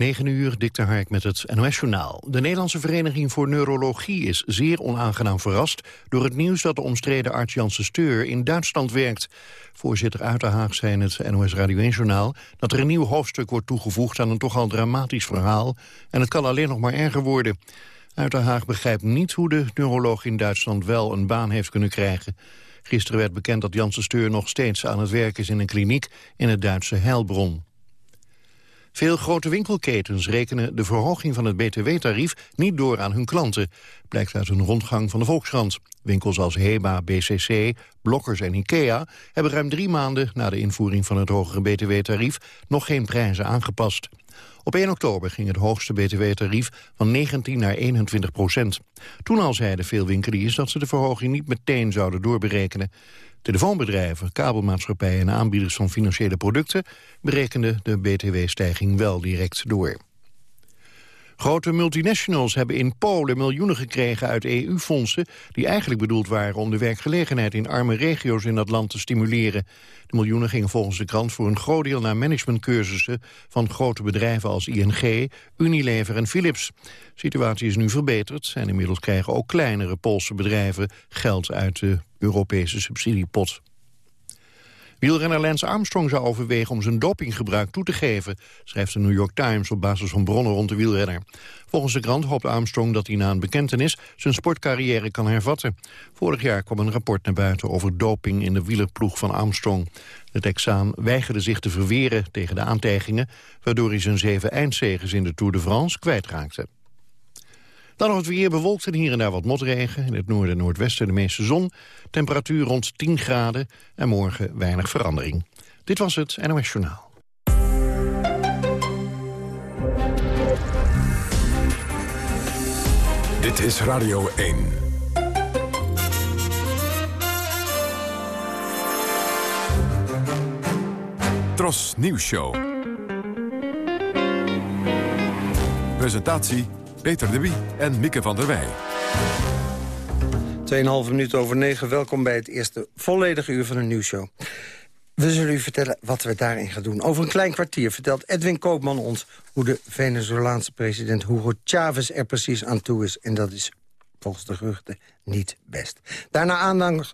9 uur, Dikter Hark met het NOS-journaal. De Nederlandse Vereniging voor Neurologie is zeer onaangenaam verrast... door het nieuws dat de omstreden arts Janssen Steur in Duitsland werkt. Voorzitter Uiterhaag zei in het NOS Radio 1-journaal... dat er een nieuw hoofdstuk wordt toegevoegd aan een toch al dramatisch verhaal... en het kan alleen nog maar erger worden. Uiterhaag begrijpt niet hoe de neuroloog in Duitsland wel een baan heeft kunnen krijgen. Gisteren werd bekend dat Janssen Steur nog steeds aan het werk is in een kliniek in het Duitse Heilbronn. Veel grote winkelketens rekenen de verhoging van het btw-tarief niet door aan hun klanten, blijkt uit een rondgang van de Volkskrant. Winkels als Heba, BCC, Blokkers en Ikea hebben ruim drie maanden na de invoering van het hogere btw-tarief nog geen prijzen aangepast. Op 1 oktober ging het hoogste btw-tarief van 19 naar 21 procent. Toen al zeiden veel winkeliers dat ze de verhoging niet meteen zouden doorberekenen. Telefoonbedrijven, kabelmaatschappijen en aanbieders van financiële producten berekenden de btw-stijging wel direct door. Grote multinationals hebben in Polen miljoenen gekregen uit EU-fondsen... die eigenlijk bedoeld waren om de werkgelegenheid in arme regio's in dat land te stimuleren. De miljoenen gingen volgens de krant voor een groot deel naar managementcursussen... van grote bedrijven als ING, Unilever en Philips. De situatie is nu verbeterd en inmiddels krijgen ook kleinere Poolse bedrijven... geld uit de Europese subsidiepot. Wielrenner Lance Armstrong zou overwegen om zijn dopinggebruik toe te geven, schrijft de New York Times op basis van bronnen rond de wielrenner. Volgens de krant hoopt Armstrong dat hij na een bekentenis zijn sportcarrière kan hervatten. Vorig jaar kwam een rapport naar buiten over doping in de wielerploeg van Armstrong. De Texaan weigerde zich te verweren tegen de aantijgingen, waardoor hij zijn zeven eindzegers in de Tour de France kwijtraakte. Dan nog het weer bewolkt en hier en daar wat motregen. In het noorden en noordwesten de meeste zon. Temperatuur rond 10 graden en morgen weinig verandering. Dit was het NOS Journaal. Dit is Radio 1. Tros Nieuws Show. Presentatie Peter de Wie en Mieke van der Wij. 2,5 minuten over 9. Welkom bij het eerste volledige uur van een nieuwsshow. We zullen u vertellen wat we daarin gaan doen. Over een klein kwartier vertelt Edwin Koopman ons... hoe de Venezolaanse president Hugo Chavez er precies aan toe is. En dat is volgens de geruchten niet best. Daarna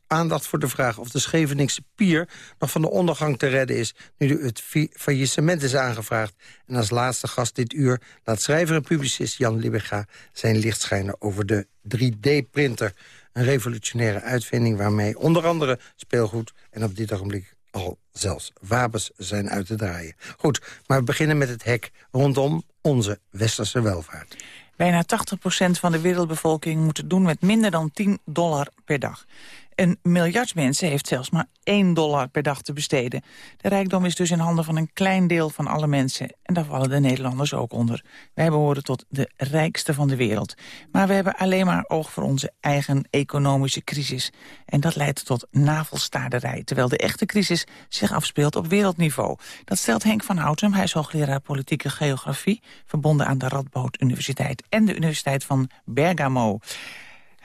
aandacht, voor de vraag of de Scheveningse pier... nog van de ondergang te redden is... nu het faillissement is aangevraagd. En als laatste gast dit uur laat schrijver en publicist Jan Libega... zijn licht schijnen over de 3D-printer. Een revolutionaire uitvinding waarmee onder andere speelgoed... en op dit ogenblik al zelfs wapens zijn uit te draaien. Goed, maar we beginnen met het hek rondom onze westerse welvaart. Bijna 80% van de wereldbevolking moet het doen met minder dan 10 dollar per dag. Een miljard mensen heeft zelfs maar 1 dollar per dag te besteden. De rijkdom is dus in handen van een klein deel van alle mensen. En daar vallen de Nederlanders ook onder. Wij behoren tot de rijkste van de wereld. Maar we hebben alleen maar oog voor onze eigen economische crisis. En dat leidt tot navelstaarderij. Terwijl de echte crisis zich afspeelt op wereldniveau. Dat stelt Henk van Houtem. Hij is hoogleraar politieke geografie... verbonden aan de Radboud Universiteit en de Universiteit van Bergamo.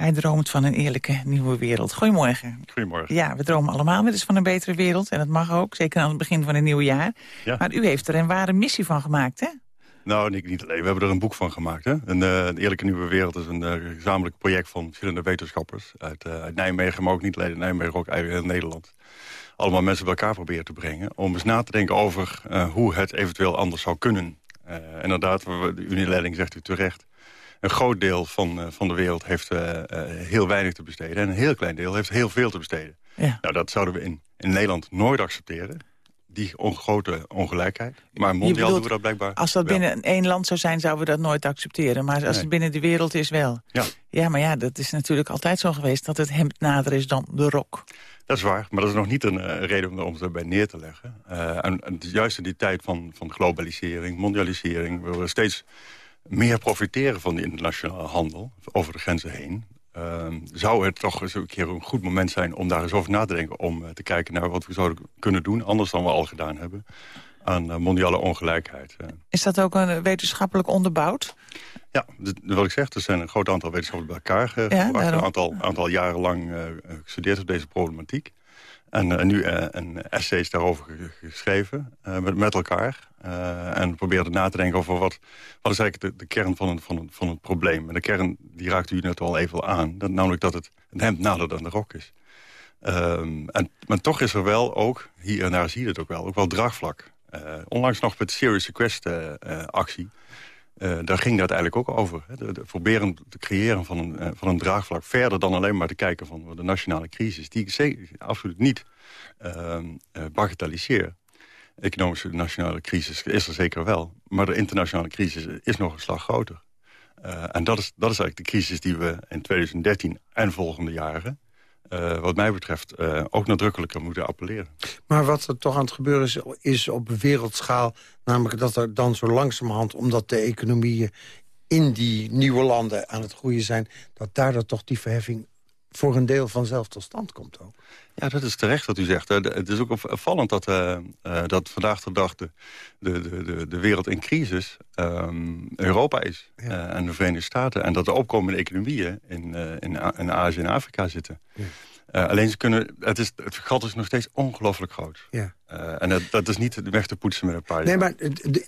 Hij droomt van een eerlijke nieuwe wereld. Goedemorgen. Goedemorgen. Ja, we dromen allemaal wel eens van een betere wereld. En dat mag ook, zeker aan het begin van een nieuw jaar. Ja. Maar u heeft er een ware missie van gemaakt, hè? Nou, niet, niet alleen. We hebben er een boek van gemaakt. Hè? Een, uh, een Eerlijke Nieuwe Wereld is een uh, gezamenlijk project van verschillende wetenschappers. Uit, uh, uit, Nijmegen, maar ook niet alleen Nijmegen, ook in Nederland. Allemaal mensen bij elkaar proberen te brengen. Om eens na te denken over hoe het eventueel anders zou kunnen. inderdaad, de unileiding zegt u terecht een groot deel van, uh, van de wereld heeft uh, uh, heel weinig te besteden. En een heel klein deel heeft heel veel te besteden. Ja. Nou, dat zouden we in, in Nederland nooit accepteren. Die grote ongelijkheid. Maar mondiaal bedoelt, doen we dat blijkbaar Als dat binnen één land zou zijn, zouden we dat nooit accepteren. Maar als nee. het binnen de wereld is wel. Ja. ja, maar ja, dat is natuurlijk altijd zo geweest... dat het hemd nader is dan de rok. Dat is waar, maar dat is nog niet een uh, reden om het erbij neer te leggen. Uh, en, en, juist in die tijd van, van globalisering, mondialisering... we steeds meer profiteren van de internationale handel over de grenzen heen... Uh, zou het toch eens een keer een goed moment zijn om daar eens over na te denken... om uh, te kijken naar wat we zouden kunnen doen, anders dan we al gedaan hebben... aan uh, mondiale ongelijkheid. Is dat ook een wetenschappelijk onderbouwd? Ja, wat ik zeg, er zijn een groot aantal wetenschappers bij elkaar gebracht... Ja, een aantal, aantal jaren lang gestudeerd op deze problematiek. En, uh, nu uh, een essays daarover geschreven met, met, elkaar. en probeerden na te denken over wat, wat is eigenlijk de, kern van, van, van het probleem. En de kern, die raakt u net al even aan. Dat, namelijk dat het een hemd nader dan de rok is. Um, en, maar toch is er wel ook, hier en daar zie je het ook wel, ook wel draagvlak. onlangs nog met de Serious Request actie uh, daar ging dat eigenlijk ook over. Hè? De, proberen te creëren van een, uh, van een draagvlak verder dan alleen maar te kijken van de nationale crisis. Die ik zeker, absoluut niet uh, bagatelliseer. Economische nationale crisis is er zeker wel. Maar de internationale crisis is nog een slag groter. en dat is, dat is eigenlijk de crisis die we in 2013 en volgende jaren uh, wat mij betreft uh, ook nadrukkelijker moeten appelleren. Maar wat er toch aan het gebeuren is, is op wereldschaal... namelijk dat er dan zo langzamerhand, omdat de economieën in die nieuwe landen aan het groeien zijn... dat daardoor toch die verheffing voor een deel vanzelf tot stand komt ook. Ja, dat is terecht wat u zegt. Het is ook opvallend dat, uh, uh, dat vandaag de dag de, de, de, de wereld in crisis um, Europa is. Ja. Uh, en de Verenigde Staten. En dat de opkomende economieën in, in, in Azië en Afrika zitten. Ja. alleen ze kunnen, het, is, het gat is nog steeds ongelooflijk groot. Ja. en dat, dat is niet de weg te poetsen met een paar Nee, maar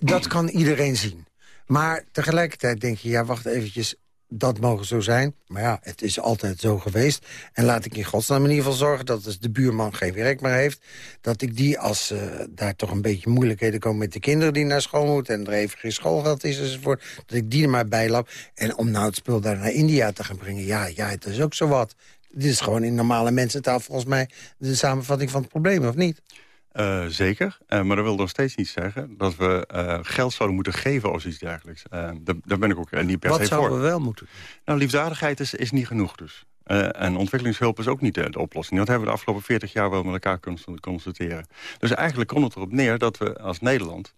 dat kan iedereen zien. Maar tegelijkertijd denk je, ja, wacht eventjes dat mogen zo zijn. Maar ja, het is altijd zo geweest. En laat ik in godsnaam in ieder geval zorgen... dat als de buurman geen werk meer heeft... dat ik die, als uh, daar toch een beetje moeilijkheden komen... met de kinderen die naar school moeten... en er even geen schoolgeld is enzovoort... dat ik die er maar bij lap. En om nou het spul daar naar India te gaan brengen... ja, ja, het is ook zo wat. Dit is gewoon in normale mensentaal volgens mij... de samenvatting van het probleem, of niet? Uh, zeker, uh, maar dat wil nog steeds niet zeggen... dat we uh, geld zouden moeten geven of iets dergelijks. Daar, daar, ben ik ook niet per Wat se voor. Wat zouden we wel moeten Nou, liefdadigheid is, is niet genoeg dus. en ontwikkelingshulp is ook niet de, de, oplossing. Dat hebben we de afgelopen 40 jaar wel met elkaar kunnen constateren. Dus eigenlijk komt het erop neer dat we als Nederland...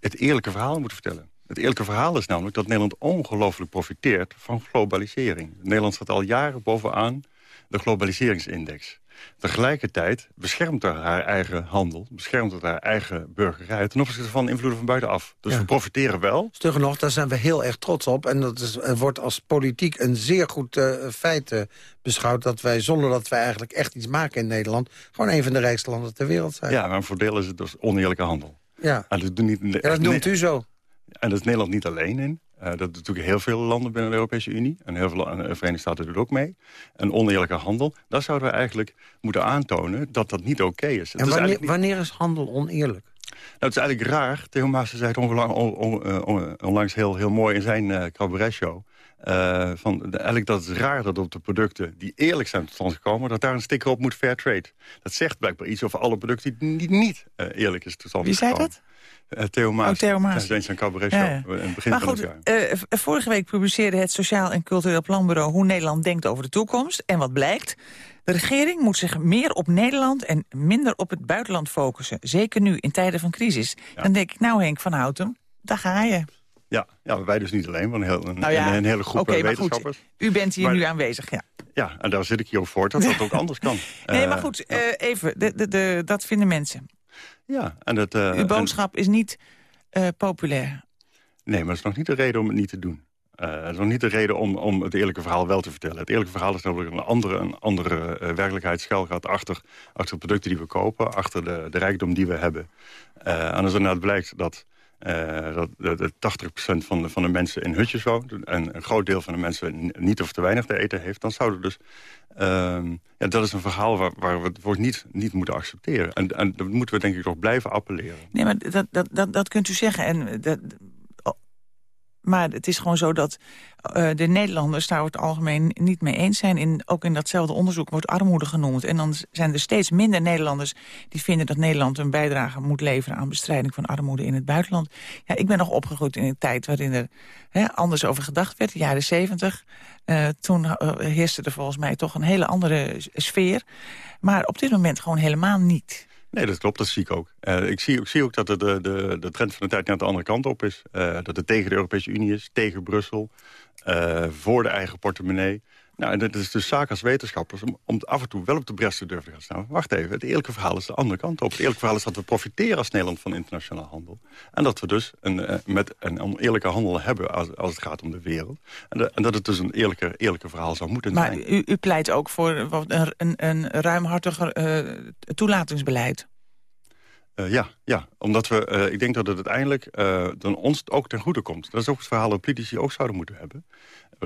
het eerlijke verhaal moeten vertellen. Het eerlijke verhaal is namelijk dat Nederland ongelooflijk profiteert van globalisering. Nederland staat al jaren bovenaan de globaliseringsindex. Tegelijkertijd beschermt het haar eigen handel, beschermt het haar eigen burgerij... ten opzichte van invloeden van buitenaf. Dus we profiteren wel. Stugger nog, daar zijn we heel erg trots op. En dat is, wordt als politiek een zeer goed uh, feit uh, beschouwd... dat wij, zonder dat wij eigenlijk echt iets maken in Nederland... gewoon een van de rijkste landen ter wereld zijn. Ja, maar een voordeel is het dus oneerlijke handel. Ja, en dat, niet, ja, dat noemt u zo. En dat is Nederland niet alleen in. Uh, dat doen natuurlijk heel veel landen binnen de Europese Unie. En heel veel en de Verenigde Staten doen ook mee. En oneerlijke handel, daar zouden we eigenlijk moeten aantonen dat dat niet oké okay is. En wanneer, is wanneer, is handel oneerlijk? Nou, het is eigenlijk raar. Theo Maassen zei het on, onlangs heel, heel mooi in zijn uh, cabaret-show. Uh, van, eigenlijk dat het raar dat op de producten die eerlijk zijn tot stand gekomen... dat daar een sticker op moet fair trade. Dat zegt blijkbaar iets over alle producten die niet, niet uh, eerlijk is tot stand Wie gekomen. Wie zei dat? Uh, Theo Maas. Oh, Theo Maas. Tijdens zijn cabaret show. Ja, ja. In het begin maar van goed, het jaar. Uh, vorige week publiceerde het Sociaal en Cultureel Planbureau... hoe Nederland denkt over de toekomst. En wat blijkt? De regering moet zich meer op Nederland en minder op het buitenland focussen. Zeker nu, in tijden van crisis. Ja. Dan denk ik, nou Henk van Houten, daar ga je. Ja, ja, wij dus niet alleen, maar een, heel, een, nou ja, een, een hele groep okay, wetenschappers. Goed, u bent hier maar, nu aanwezig, ja. Ja, en daar zit ik hier ook voor dat dat ook anders kan. Nee, maar goed, uh, even, de, de, de, dat vinden mensen. Ja, en dat... Uh, Uw boodschap en, is niet populair. Nee, maar dat is nog niet de reden om het niet te doen. Dat is nog niet de reden om, om het eerlijke verhaal wel te vertellen. Het eerlijke verhaal is namelijk een andere, een andere werkelijkheid schuil gaat achter, achter de producten die we kopen, achter de, de rijkdom die we hebben. En als er nou blijkt dat, dat, dat 80% van de, van de mensen in hutjes woont en een groot deel van de mensen niet of te weinig te eten heeft, dan zouden dus Um, ja, dat is een verhaal waar, waar we het voor niet, niet moeten accepteren. En, en dat moeten we denk ik toch blijven appelleren. Nee, maar dat, dat, dat, dat kunt u zeggen. En dat, maar het is gewoon zo dat uh, de Nederlanders daar over het algemeen niet mee eens zijn. In, ook in datzelfde onderzoek wordt armoede genoemd. En dan zijn er steeds minder Nederlanders die vinden dat Nederland een bijdrage moet leveren aan bestrijding van armoede in het buitenland. Ja, ik ben nog opgegroeid in een tijd waarin er hè, anders over gedacht werd, de jaren zeventig. Uh, toen uh, heerste er volgens mij toch een hele andere sfeer. Maar op dit moment gewoon helemaal niet. Nee, dat klopt, dat zie ik ook. Uh, ik, zie, zie ook dat de, de, de trend van de tijd naar de andere kant op is. Uh, dat het tegen de Europese Unie is, tegen Brussel, uh, voor de eigen portemonnee. Nou, en het is dus zaak als wetenschappers om, om af en toe wel op de bres te durven gaan staan. Wacht even, het eerlijke verhaal is de andere kant op. Het eerlijke verhaal is dat we profiteren als Nederland van internationaal handel. En dat we dus een, uh, met een oneerlijke handel hebben als, als het gaat om de wereld. En, en dat het dus een eerlijke, eerlijke verhaal zou moeten maar zijn. Maar u, u, pleit ook voor een, een, een ruimhartiger uh, toelatingsbeleid. Uh, ja, ja, omdat we, uh, ik denk dat het uiteindelijk uh, dan ons ook ten goede komt. Dat is ook het verhaal dat politici ook zouden moeten hebben.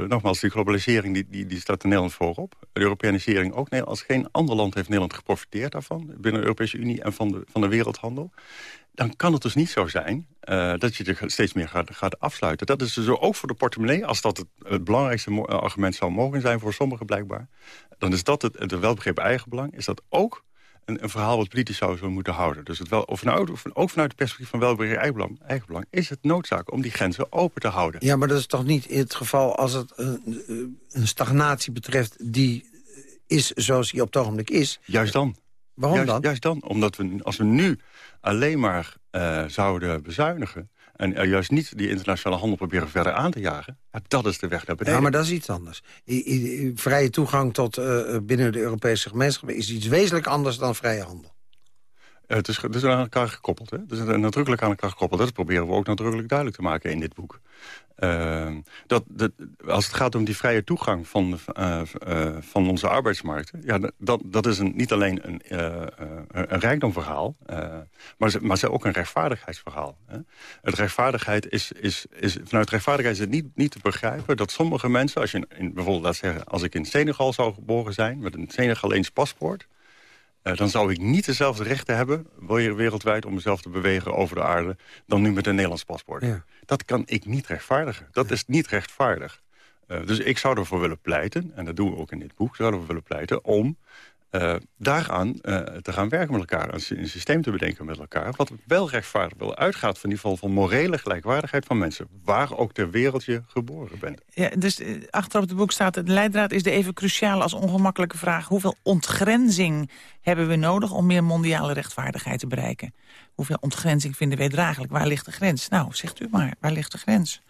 Nogmaals, die globalisering die, die, die staat in Nederland voorop. De Europeanisering ook. Als geen ander land heeft Nederland geprofiteerd daarvan... binnen de Europese Unie en van de, van de wereldhandel... dan kan het dus niet zo zijn dat je er steeds meer gaat, gaat afsluiten. Dat is dus ook voor de portemonnee, als dat het, het belangrijkste argument zou mogen zijn... voor sommigen blijkbaar, dan is dat het, het welbegrepen eigenbelang... is dat ook een, een, verhaal wat politisch zou moeten houden. Dus het wel, of nou, of, ook vanuit het perspectief van welbeheer eigenbelang, eigenbelang... is het noodzaak om die grenzen open te houden. Ja, maar dat is toch niet het geval als het een, een stagnatie betreft... die is zoals die op het ogenblik is? Juist dan. Waarom juist, dan? Juist dan, omdat we, als we nu alleen maar uh, zouden bezuinigen... en uh, juist niet die internationale handel proberen verder aan te jagen... Ja, dat is de weg naar beneden. Ja, maar dat is iets anders. I, vrije toegang tot uh, binnen de Europese gemeenschap... is iets wezenlijk anders dan vrije handel. het, is, het is aan elkaar gekoppeld. Hè? Het is nadrukkelijk aan elkaar gekoppeld. Dat proberen we ook nadrukkelijk duidelijk te maken in dit boek. Uh, dat, dat, als het gaat om die vrije toegang van, uh, uh, van onze arbeidsmarkten... Ja, dat, dat is een, niet alleen een, een rijkdomverhaal... maar, maar ook een rechtvaardigheidsverhaal. Hè? Het rechtvaardigheid is, is, is, vanuit rechtvaardigheid is het niet, niet te begrijpen... dat sommige mensen, als je in, bijvoorbeeld laat zeggen... als ik in Senegal zou geboren zijn met een Senegaleens paspoort... Uh, dan zou ik niet dezelfde rechten hebben wereldwijd om mezelf te bewegen over de aarde dan nu met een Nederlands paspoort. Ja. Dat kan ik niet rechtvaardigen. Dat ja. is niet rechtvaardig. Uh, dus ik zou ervoor willen pleiten, en dat doen we ook in dit boek, zouden we willen pleiten om uh, daaraan uh, te gaan werken met elkaar. Een, systeem te bedenken met elkaar. Wat wel rechtvaardig wil uitgaat van ieder geval van morele gelijkwaardigheid van mensen. Waar ook ter wereld je geboren bent. Ja, dus uh, achter op het boek staat... de leidraad is de even cruciale als ongemakkelijke vraag... hoeveel ontgrenzing hebben we nodig om meer mondiale rechtvaardigheid te bereiken? Hoeveel ontgrenzing vinden wij draaglijk? Waar ligt de grens? Nou, zegt u maar, waar ligt de grens?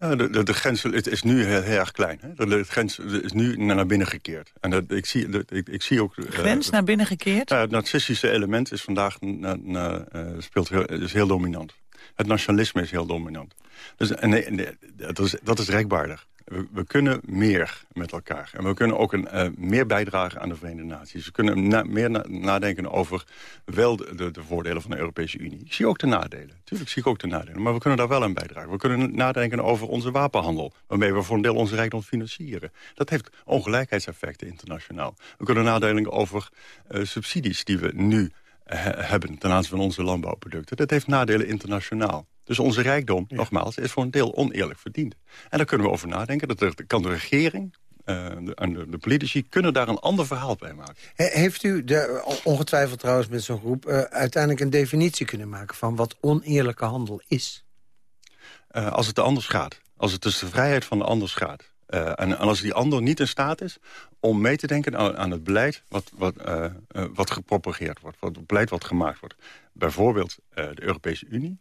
Ja, de, de, de, grens het is nu heel, heel erg klein. Hè? De, de, grens is nu naar binnen gekeerd. En dat, ik, zie, de, ik, ik zie ook... De grens uh, naar binnen gekeerd? Ja, het narcistische element is vandaag na, na, uh, speelt heel, is heel dominant. Het nationalisme is heel dominant. Dus, en, nee, nee, dat, is, dat is rekbaardig. We, kunnen meer met elkaar. En we kunnen ook een, uh, meer bijdragen aan de Verenigde Naties. We kunnen meer na, nadenken over wel de, de, de, voordelen van de Europese Unie. Ik zie ook de nadelen. Tuurlijk zie ik ook de nadelen. Maar we kunnen daar wel aan bijdragen. We kunnen nadenken over onze wapenhandel. Waarmee we voor een deel onze rijkdom financieren. Dat heeft ongelijkheidseffecten internationaal. We kunnen nadenken over uh, subsidies die we nu hebben ten aanzien van onze landbouwproducten. Dat heeft nadelen internationaal. Dus onze rijkdom, ja. nogmaals, is voor een deel oneerlijk verdiend. En daar kunnen we over nadenken. Dat er, kan de regering uh, de, en de, de, politici kunnen daar een ander verhaal bij maken. He, heeft u, de, ongetwijfeld trouwens met zo'n groep... Uh, uiteindelijk een definitie kunnen maken van wat oneerlijke handel is? Uh, als het de anders gaat. Als het dus de vrijheid van de anders gaat. Uh, en, en, als die ander niet in staat is om mee te denken aan, aan het beleid wat, wat, uh, uh, wat gepropageerd wordt. Wat, het beleid wat gemaakt wordt. Bijvoorbeeld de Europese Unie.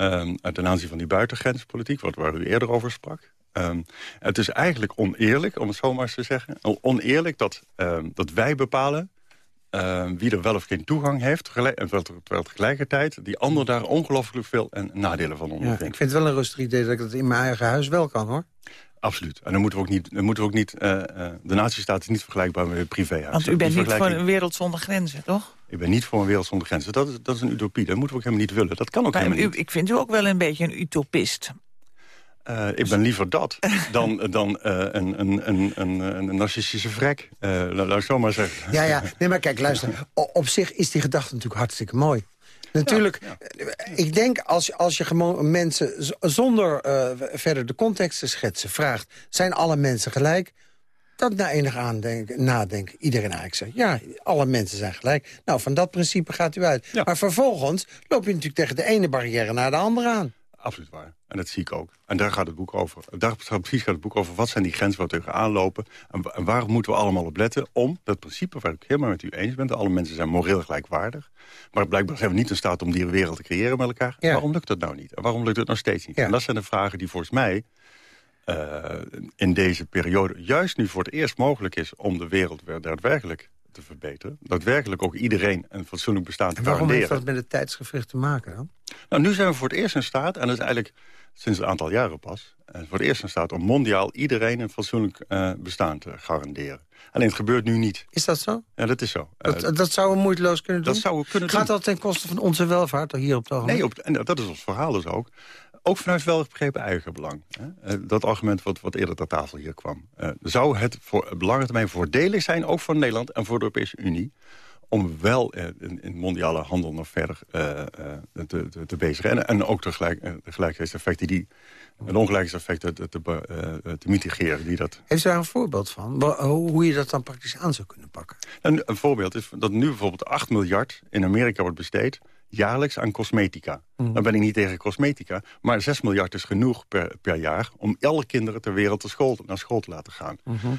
Um, ten aanzien van die buitengrenspolitiek, wat, waar u eerder over sprak. Um, het is eigenlijk oneerlijk, om het zo maar eens te zeggen. Oneerlijk dat, um, dat wij bepalen wie er wel of geen toegang heeft... terwijl, terwijl tegelijkertijd die ander daar ongelooflijk veel en nadelen van ondervindt. Ik vind het wel een rustig idee dat ik dat in mijn eigen huis wel kan, hoor. Absoluut. En dan moeten we ook niet... Dan moeten we ook niet uh, de natiestaat is niet vergelijkbaar met het privéhuis. Want u bent niet voor een wereld zonder grenzen, toch? Ik ben niet voor een wereld zonder grenzen. Dat is, dat is een utopie. Dat moeten we ook helemaal niet willen. Dat kan ook maar helemaal u, niet. Ik vind u ook wel een beetje een utopist. Uh, ik ben liever dat dan, dan uh, een, een, een, een, een narcistische vrek. Uh, laat ik zo maar zeggen. Ja, ja. Nee, maar kijk, luister. O, op zich is die gedachte natuurlijk hartstikke mooi. Natuurlijk, ik denk als, als je gewoon mensen zonder uh, verder de context te schetsen vraagt... zijn alle mensen gelijk? Dat na enig aandenken, nadenken iedereen eigenlijk zegt... ja, alle mensen zijn gelijk. Nou, van dat principe gaat u uit. Ja. Maar vervolgens loop je natuurlijk tegen de ene barrière naar de andere aan. Absoluut waar. En dat zie ik ook. En daar gaat het boek over. Daar gaat precies gaat het boek over. Wat zijn die grenzen waar we tegenaan lopen? En, waar moeten we allemaal op letten? Om dat principe waar ik helemaal met u eens ben. Dat alle mensen zijn moreel gelijkwaardig. Maar blijkbaar zijn we niet in staat om die wereld te creëren met elkaar. Ja. Waarom lukt dat nou niet? En waarom lukt het nog steeds niet? Ja. En dat zijn de vragen die volgens mij... in deze periode juist nu voor het eerst mogelijk is... om de wereld weer daadwerkelijk te verbeteren. Daadwerkelijk ook iedereen een fatsoenlijk bestaan te en waarom garanderen. heeft dat met het tijdsgevricht te maken dan? Nou, nu zijn we voor het eerst in staat, en dat is eigenlijk sinds een aantal jaren pas... eh, voor het eerst in staat om mondiaal iedereen een fatsoenlijk eh, bestaan te garanderen. Alleen het gebeurt nu niet. Is dat zo? Ja, dat is zo. Eh, Dat, dat zouden we moeiteloos kunnen doen? dat zou we kunnen Gaat doen. dat ten koste van onze welvaart hier op het ogenblik? Nee, op, en dat is ons verhaal dus ook. Ook vanuit welbegrepen eigenbelang. Hè? Dat argument wat, wat eerder ter tafel hier kwam. Zou het voor lange termijn voordelig zijn, ook voor Nederland en voor de Europese Unie... om wel eh, in, in mondiale handel nog verder eh, eh, te, te, te bezigen. En, en ook tegelijk, eh, de gelijkheidseffecten die... een ongelijkheidseffect te, te, te, mitigeren. Die dat... Heeft u daar een voorbeeld van? Hoe hoe je dat dan praktisch aan zou kunnen pakken? En een voorbeeld is dat nu bijvoorbeeld 8 miljard in Amerika wordt besteed... jaarlijks aan cosmetica. Dan ben ik niet tegen cosmetica. Maar 6 miljard is genoeg per, per jaar... om alle kinderen ter wereld te school, naar school te laten gaan.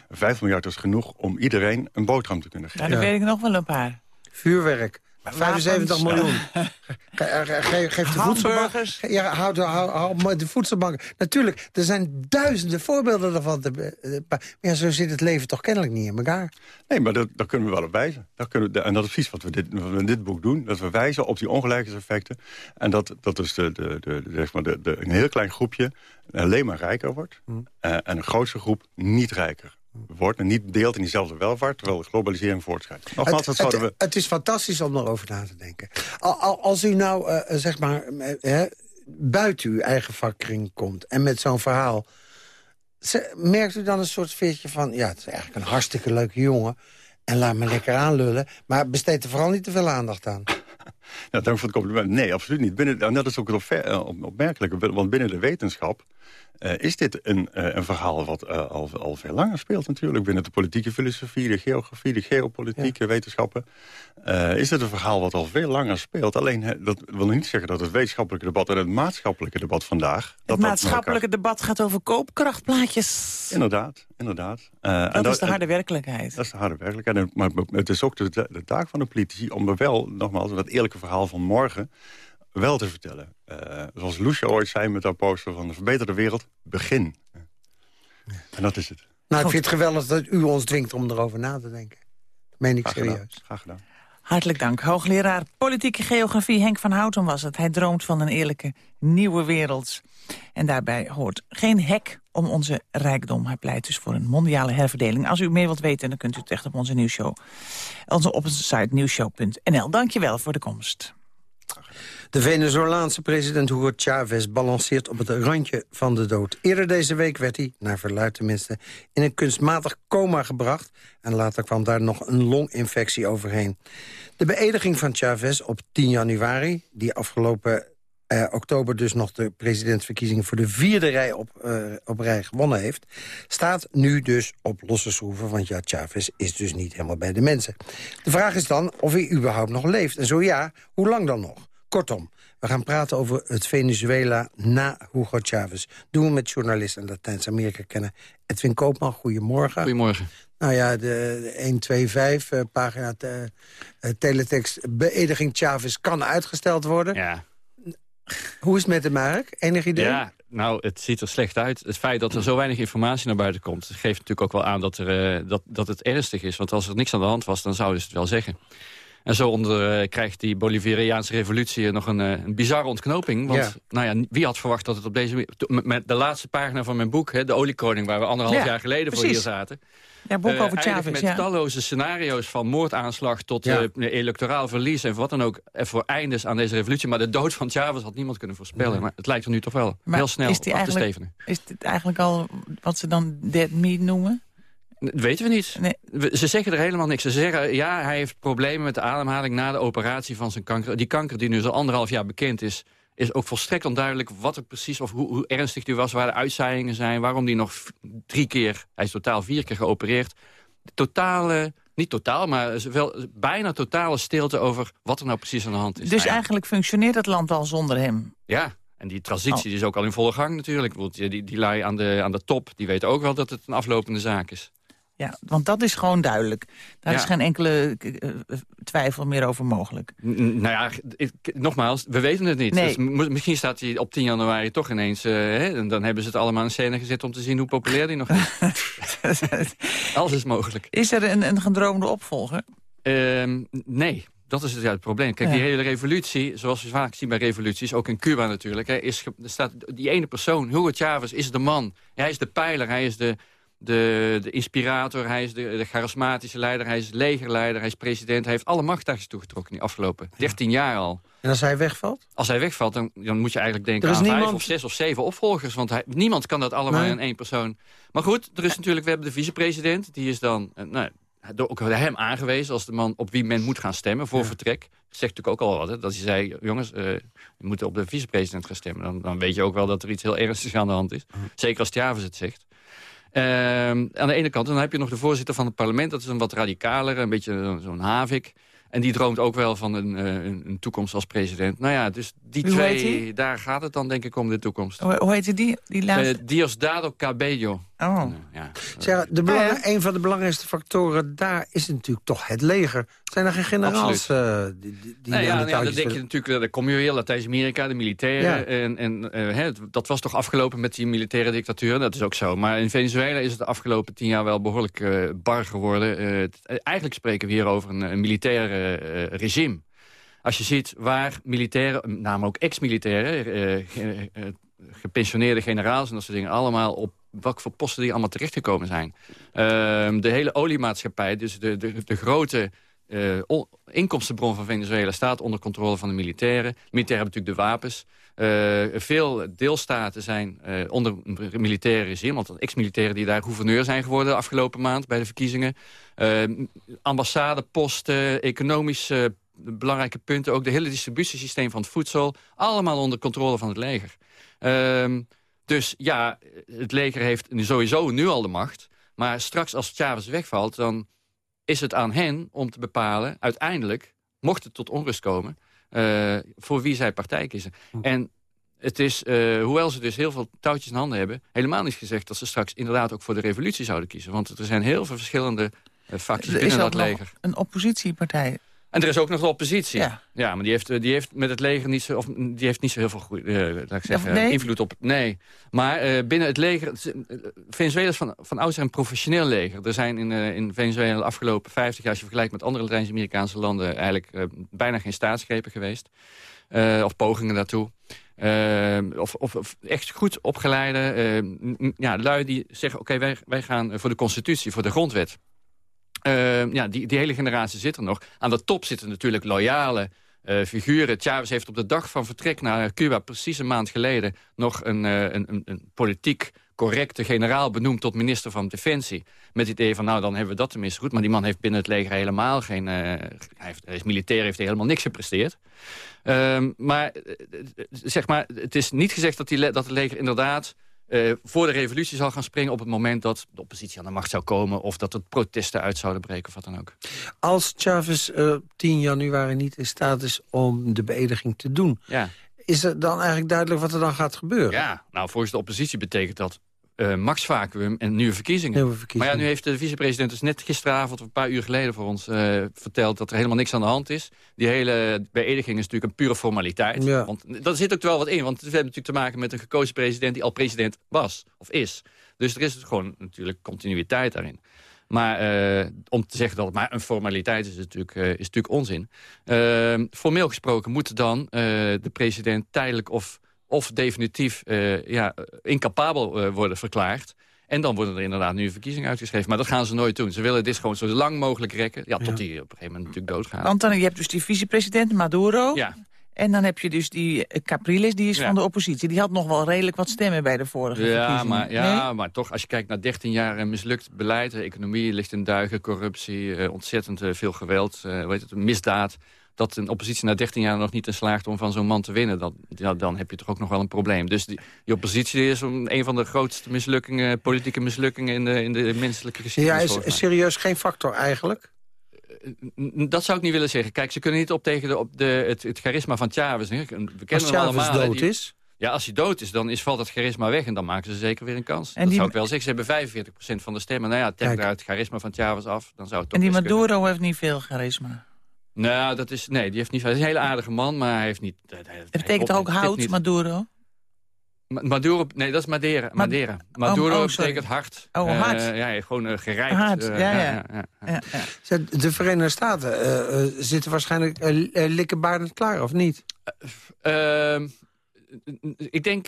5 miljard is genoeg om iedereen een boterham te kunnen geven. Nou, dan weet ik nog wel een paar. Vuurwerk. 75 miljoen. Eh, ge- ge- Geef de voedselbank. Hamburgers. Ja, hou de, hou, hou maar de voedselbank. Natuurlijk, er zijn duizenden voorbeelden daarvan. eh, Maar ja, zo zit het leven toch kennelijk niet in elkaar. Nee, maar dat, daar kunnen we wel op wijzen. Daar kunnen we, en dat is precies wat we, dit, wat we in dit boek doen. Dat we wijzen op die ongelijkheidseffecten. En dat, dat dus de, de, de, de- zeg maar de, de, een heel klein groepje alleen maar rijker wordt. eh, en een grootste groep niet rijker wordt. En niet deelt in diezelfde welvaart, terwijl de globalisering voortschrijdt. Nogmaals, dat het, zouden we... het, is fantastisch om erover na te denken. Al, al- als u nou, eh, eh, zeg maar, eh, hè, buiten uw eigen vakkring komt... en met zo'n verhaal... merkt u dan een soort veertje van... ja, het is eigenlijk een hartstikke leuke jongen... en laat me lekker aanlullen... maar besteed er vooral niet te veel aandacht aan. Ja, dank voor het compliment. Nee, absoluut niet. Binnen, en dat is ook het opmerkelijke, want binnen de wetenschap... eh, is dit een, eh, een verhaal wat eh, al, al veel langer speelt natuurlijk. Binnen de politieke filosofie, de geografie, de geopolitieke wetenschappen. is dit een verhaal wat al veel langer speelt. Alleen, dat wil niet zeggen dat het wetenschappelijke debat... en het maatschappelijke debat vandaag... dat Het dat maatschappelijke debat gaat over koopkrachtplaatjes. Inderdaad, inderdaad. En Dat is de harde werkelijkheid. dat is de harde werkelijkheid. En- Maar het is ook de, de taak van de politici om er wel, nogmaals, dat eerlijke verhaal van morgen wel te vertellen. Eh, zoals Lucia ooit zei met haar poster van de verbeterde wereld, begin. En dat is het. Nou, ik vind het geweldig dat u ons dwingt om erover na te denken. Dat meen ik Graag gedaan. serieus. Graag gedaan. Hartelijk dank. Hoogleraar politieke geografie Henk van Houten was het. Hij droomt van een eerlijke nieuwe wereld. En daarbij hoort geen hek om onze rijkdom. Hij pleit dus voor een mondiale herverdeling. Als u meer wilt weten, dan kunt u terecht op onze nieuwsshow. Onze, op onze site nieuwshow.nl. Dank je wel voor de komst. De Venezolaanse president Hugo Chavez balanceert op het randje van de dood. Eerder deze week werd hij, naar verluid tenminste, in een kunstmatig coma gebracht... en later kwam daar nog een longinfectie overheen. De beëdiging van Chavez op 10 januari, die afgelopen eh, oktober dus nog de presidentsverkiezingen... voor de vierde rij op, eh, op rij gewonnen heeft... staat nu dus op losse schroeven, want ja, Chavez is dus niet helemaal bij de mensen. De vraag is dan of hij überhaupt nog leeft. En zo ja, hoe lang dan nog? Kortom, we gaan praten over het Venezuela na Hugo Chavez. Doen we met journalist en Latijns-Amerika kennen. Edwin Koopman, goedemorgen. Goedemorgen. Nou ja, de, de 125 eh, pagina te- eh, teletext... beëdiging Chavez kan uitgesteld worden. Ja. Hoe is het met hem eigenlijk? Enig idee? ja, nou, het ziet er slecht uit. Het feit dat er zo weinig informatie naar buiten komt... geeft natuurlijk ook wel aan dat, er, eh, dat, dat het ernstig is. Want als er niks aan de hand was, dan zouden ze het wel zeggen. En zo onder, eh, krijgt die Bolivariaanse revolutie nog een, eh, een bizarre ontknoping. Want Ja. nou ja, wie had verwacht dat het op deze manier... Met- de laatste pagina van mijn boek, hè, De Oliekoning... waar we anderhalf Ja, jaar geleden voor hier zaten... Ja, boek Eh, over Chavez, met ja. talloze scenario's van moordaanslag tot Ja. electoraal verlies... en wat dan ook voor eindes aan deze revolutie. Maar de dood van Chavez had niemand kunnen voorspellen. Maar het lijkt er nu toch wel Maar heel snel is die af te stevenen. Is dit eigenlijk al wat ze dan dead meat noemen? Dat weten we niet. Nee. We- Ze zeggen er helemaal niks. Ze zeggen, ja, hij heeft problemen met de ademhaling... na de operatie van zijn kanker. Die kanker die nu zo'n anderhalf jaar bekend is... is ook volstrekt onduidelijk wat er precies... of hoe, hoe ernstig die was, waar de uitzaaiingen zijn... waarom die nog drie keer... hij is totaal vier keer geopereerd... totale, niet totaal, maar wel, bijna totale stilte over wat er nou precies aan de hand is. Dus Nou eigenlijk functioneert het land al zonder hem. Ja, en die transitie Oh. die is ook al in volle gang natuurlijk. Want die, die, die lui aan de, aan de top, die weten ook wel dat het een aflopende zaak is. Ja, want dat is gewoon duidelijk. Daar Ja. is geen enkele eh, eh, twijfel meer over mogelijk. N- Nou ja, ik- nogmaals, we weten het niet. Nee. Dus misschien staat hij op 10 januari toch ineens... eh, hè, en dan hebben ze het allemaal in scène gezet om te zien hoe populair die nog is. Alles is mogelijk. Is er een, een gedroomde opvolger? Ehm, nee, dat is het, ja, het probleem. Kijk, Ja. die hele revolutie, zoals we vaak zien bij revoluties... ook in Cuba natuurlijk, hè, is, er staat die ene persoon, Hugo Chavez, is de man. Hij is de pijler, hij is de, de, de inspirator... hij is de, de charismatische leider, hij is legerleider... hij is president, hij heeft alle macht ergens toegetrokken... in die afgelopen 13 jaar al. En als hij wegvalt? Als hij wegvalt, dan, dan moet je eigenlijk denken aan vijf of zes of zeven opvolgers. Want hij, niemand kan dat allemaal Nee. in één persoon. Maar goed, er is natuurlijk, we hebben de vicepresident. Die is dan eh, nou, door ook door hem aangewezen als de man op wie men moet gaan stemmen voor vertrek. Dat zegt natuurlijk ook al wat. Hè, dat hij zei, jongens, we moeten op de vicepresident gaan stemmen. Dan, dan weet je ook wel dat er iets heel ernstigs aan de hand is. Zeker als Tjavers het zegt. Ehm, aan de ene kant, dan heb je nog de voorzitter van het parlement. Dat is een wat radicaler, een beetje zo- zo'n havik. En die droomt ook wel van een, eh, een, een toekomst als president. Nou ja, dus die twee, daar gaat het dan denk ik om de toekomst. Hoe, hoe heette die, die laatste? Eh, Diosdado Cabello. Oh. Eh, ja. Zeg, de belang- een van de belangrijkste factoren daar is natuurlijk toch het leger. Zijn er geen generaals eh, die, die, Nou ja, aan de ja, dan denk je natuurlijk, dan kom je weer Latijns-Amerika, de militairen. Ja. En, en eh, hè, dat was toch afgelopen met die militaire dictatuur. Dat is ook zo. Maar in Venezuela is het de afgelopen tien jaar wel behoorlijk eh, bar geworden. Eh, eh, eigenlijk spreken we hier over een, een militair eh, eh, regime. Als je ziet waar militairen, namelijk ook ex-militairen... eh, ge- eh, gepensioneerde generaals en dat soort dingen... allemaal op wat voor posten die allemaal terechtgekomen zijn. Ehm, de hele oliemaatschappij, dus de, de, de grote eh, on- inkomstenbron van Venezuela... staat onder controle van de militairen. Militairen hebben natuurlijk de wapens. Eh, veel deelstaten zijn eh, onder een militaire regime... want ex-militairen die daar gouverneur zijn geworden... de afgelopen maand bij de verkiezingen. Eh, ambassadeposten, economische belangrijke punten... ook de hele distributiesysteem van het voedsel... allemaal onder controle van het leger. Dus ja, het leger heeft sowieso nu al de macht. Maar straks als Chavez wegvalt, dan is het aan hen om te bepalen... uiteindelijk, mocht het tot onrust komen... eh, voor wie zij partij kiezen. En het is, eh, hoewel ze dus heel veel touwtjes in handen hebben... helemaal niet gezegd dat ze straks inderdaad ook voor de revolutie zouden kiezen. Want er zijn heel veel verschillende eh, facties is binnen dat leger. een oppositiepartij. En er is ook nog de oppositie. Ja. Ja, maar die heeft, eh, die heeft met het leger niet zo, of, mm, die heeft niet zo heel veel goeie, eh, laat ik zeggen, nee? invloed op. Nee. Maar eh, binnen het leger. Venezuela is van, van oudsher een professioneel leger. Er zijn in, in Venezuela de afgelopen 50 jaar, als je vergelijkt met andere Latijns-Amerikaanse landen, eigenlijk bijna geen staatsgrepen geweest. Of pogingen daartoe. Of, of, of echt goed opgeleide ja, lui die zeggen... oké, wij, wij gaan voor de constitutie, voor de grondwet. Eh, ja, die, die hele generatie zit er nog. Aan de top zitten natuurlijk loyale eh, figuren. Chavez heeft op de dag van vertrek naar Cuba... precies een maand geleden nog een, eh, een, een, een politiek correcte generaal benoemd tot minister van Defensie. Met het idee van, nou, dan hebben we dat tenminste goed. Maar die man heeft binnen het leger helemaal geen... eh, hij, heeft, is militair, heeft hij helemaal niks gepresteerd. Ehm, maar, zeg maar, het is niet gezegd dat, die, dat het leger inderdaad... eh, voor de revolutie zal gaan springen op het moment dat de oppositie aan de macht zou komen... of dat er protesten uit zouden breken of wat dan ook. Als Chavez eh, 10 januari niet in staat is om de beëdiging te doen... Ja, is er dan eigenlijk duidelijk wat er dan gaat gebeuren? ja nou volgens de oppositie betekent dat max vacuüm en nieuwe verkiezingen. Nieuwe Maar ja, nu heeft de vicepresident dus net gisteravond... of een paar uur geleden voor ons eh, verteld... dat er helemaal niks aan de hand is. Die hele beëdiging is natuurlijk een pure formaliteit. Ja. Want daar zit ook wel wat in. Want we hebben natuurlijk te maken met een gekozen president... die al president was of is. Dus er is gewoon natuurlijk continuïteit daarin. Maar eh, om te zeggen dat het maar een formaliteit is, is natuurlijk, is natuurlijk onzin. Formeel gesproken moet dan de president tijdelijk of, of definitief eh, ja, incapabel eh, worden verklaard. En dan worden er inderdaad nu verkiezingen uitgeschreven. Maar dat gaan ze nooit doen. Ze willen dit gewoon zo lang mogelijk rekken. Ja, tot die op een gegeven moment natuurlijk doodgaat. Want dan, je hebt dus die vicepresident Maduro. Ja, En dan heb je dus die eh, Capriles, die is Ja. van de oppositie. Die had nog wel redelijk wat stemmen bij de vorige ja, verkiezingen. maar, ja Nee? maar toch, als je kijkt naar 13 jaar mislukt beleid... de economie ligt in duigen, corruptie, eh, ontzettend veel geweld... eh, heet het, misdaad... dat een oppositie na 13 jaar nog niet in slaagt om van zo'n man te winnen... Dan, ja, dan heb je toch ook nog wel een probleem. Dus die, die oppositie is een, van de grootste mislukkingen... politieke mislukkingen in de, in de menselijke geschiedenis. Ja, is, serieus geen factor eigenlijk? N- Dat zou ik niet willen zeggen. Kijk, ze kunnen niet op tegen de, op de, het, het charisma van Chavez. hè. We kennen Als allemaal. dood Die- is? Ja, als hij dood is, dan is, valt het charisma weg en dan maken ze zeker weer een kans. En dat zou ik wel zeggen. Ze hebben 45% van de stemmen. Nou ja, trek daar het charisma van Chavez af, dan zou het toch En die Maduro heeft niet veel charisma? Nou, dat is, nee, die heeft niet. Hij is een hele aardige man, maar hij heeft niet... Dat betekent toch ook hout, Maduro? Maduro, nee, dat is Madeira. Madeira. Maduro oh, oh betekent hard. Oh, hard. Uh, ja, gewoon uh, gerijpt. Hard, uh, ja, ja. ja, ja. ja de Verenigde Staten zitten waarschijnlijk likkenbaardend klaar, of niet? Ehm, ik denk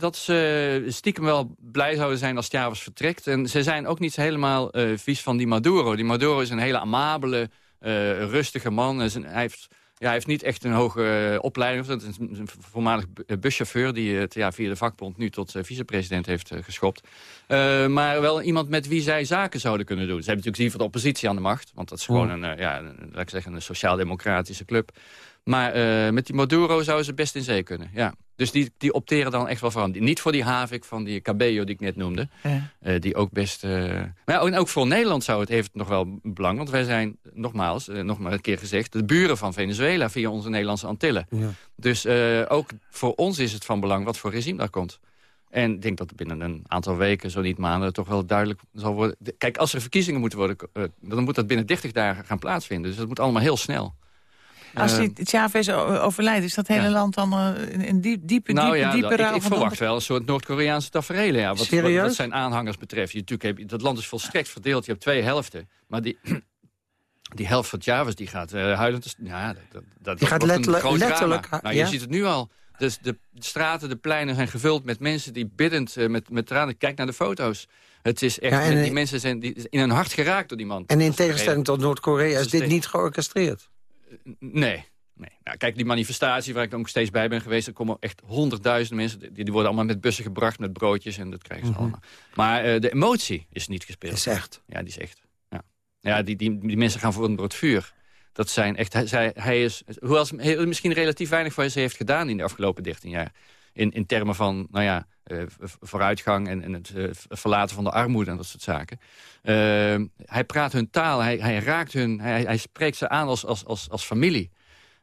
dat ze stiekem wel blij zouden zijn als Chavez vertrekt. En ze zijn ook niet helemaal vies van die Maduro. Die Maduro is een hele amabele, rustige man. Hij heeft ja, hij heeft niet echt een hoge uh, opleiding. Het is een voormalig eh, buschauffeur die het ja, via de vakbond nu tot uh, vicepresident heeft geschopt. maar wel iemand met wie zij zaken zouden kunnen doen. Ze hebben natuurlijk liever de oppositie aan de macht. Want dat is gewoon mm. een, ja, laat ik zeggen, een sociaal-democratische club. Maar met die Maduro zouden ze best in zee kunnen, ja. Dus die, die opteren dan echt wel voor Niet voor die Havik van die Cabello die ik net noemde. Ja. Uh, die ook best... Uh... Maar ja, ook, ook, voor Nederland zou het, heeft nog wel belang. Want wij zijn, nogmaals, uh, nog maar een keer gezegd... de buren van Venezuela via onze Nederlandse Antillen. Ja. Dus ook voor ons is het van belang wat voor regime daar komt. En ik denk dat binnen een aantal weken, zo niet maanden... toch wel duidelijk zal worden... Kijk, als er verkiezingen moeten worden... dan moet dat binnen 30 dagen gaan plaatsvinden. Dus dat moet allemaal heel snel. Als die eh, Chavez overlijdt, is dat hele land dan uh, in diep, diepe, nou, diepe, ja, diepe Ik, ik verwacht wel een soort Noord-Koreaanse tafereel. Ja, wat, wat, wat, zijn aanhangers betreft. Je, natuurlijk heb, dat land is volstrekt verdeeld. Je hebt twee helften. Maar die, die helft van Chavez die gaat uh, huilend... Ja, dat, dat, die gaat letterlijk... letterlijk nou, Je ziet het nu al. Dus de straten, de pleinen zijn gevuld met mensen die biddend met, met tranen... Kijk naar de foto's. Het is echt, ja, die mensen zijn die, in hun hart geraakt door die man. En in tegenstelling tot Noord-Korea is dit niet georchestreerd? Nee. Nee. Nou, kijk, die manifestatie waar ik ook steeds bij ben geweest... er komen echt honderdduizenden mensen. Die, die worden allemaal met bussen gebracht met broodjes en dat krijgen ze mhm. allemaal. Maar uh, de emotie is niet gespeeld. Is echt? Ja, die is echt. Ja, ja die, die, die mensen gaan voor een brood vuur. Dat zijn echt... Hij, hij is... Hoewel misschien relatief weinig voor ze heeft gedaan in de afgelopen 13 jaar. In, in termen van, nou ja, vooruitgang en, het uh, verlaten van de armoede en dat soort zaken. Uh, hij praat hun taal, hij, hij raakt hun, hij, hij spreekt ze aan als, als, als, als familie.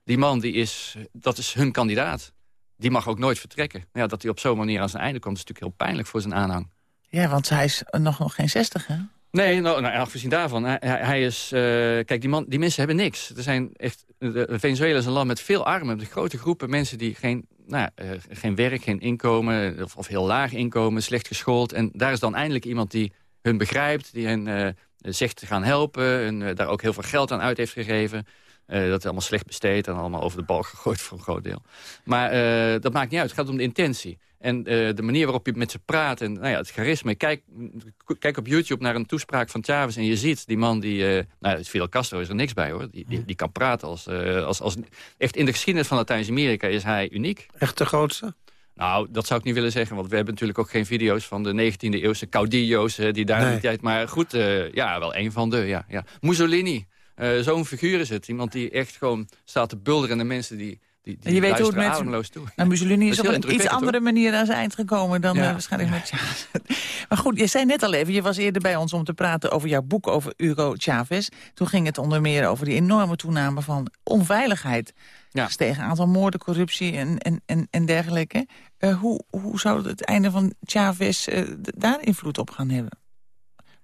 Die man, die is, dat is hun kandidaat. Die mag ook nooit vertrekken. Ja, dat hij op zo'n manier aan zijn einde komt... is natuurlijk heel pijnlijk voor zijn aanhang. Ja, want hij is nog, nog geen 60, hè? Nee, nou, nou afgezien daarvan. Hij, hij is, uh, kijk, die, man, die mensen hebben niks. Er zijn echt, Venezuela is een land met veel armen. Met grote groepen mensen die geen, nou, uh, geen werk, geen inkomen... Of, of, heel laag inkomen, slecht geschoold. En daar is dan eindelijk iemand die hun begrijpt... die hen uh, zegt te gaan helpen... en daar ook heel veel geld aan uit heeft gegeven... Uh, dat is allemaal slecht besteed en allemaal over de bal gegooid voor een groot deel. Maar uh, dat maakt niet uit. Het gaat om de intentie. En uh, de manier waarop je met ze praat en nou ja, het charisma. Kijk, kijk op YouTube naar een toespraak van Chavez en je ziet die man die... nou, Fidel Castro is er niks bij hoor. Die, die, die kan praten als, als, als... Echt in de geschiedenis van Latijns-Amerika is hij uniek. Echt de grootste? Nou, dat zou ik niet willen zeggen, want we hebben natuurlijk ook geen video's van de 19e eeuwse caudillo's die daar in tijd. Maar goed, uh, ja, wel een van de, ja. ja. Mussolini, uh, Zo'n figuur is het. Iemand die echt gewoon staat te bulderen en de mensen die... Die, die je weet hoe het met toe. Nou, Mussolini is, op een iets andere manier aan zijn eind gekomen dan ja. uh, waarschijnlijk met Chavez. maar goed, je zei net al even, je was eerder bij ons om te praten over jouw boek over Hugo Chavez. Toen ging het onder meer over die enorme toename van onveiligheid. Ja. Gestegen aantal moorden, corruptie en, en, en, en dergelijke. Uh, hoe, hoe zou het einde van Chavez uh, daar invloed op gaan hebben?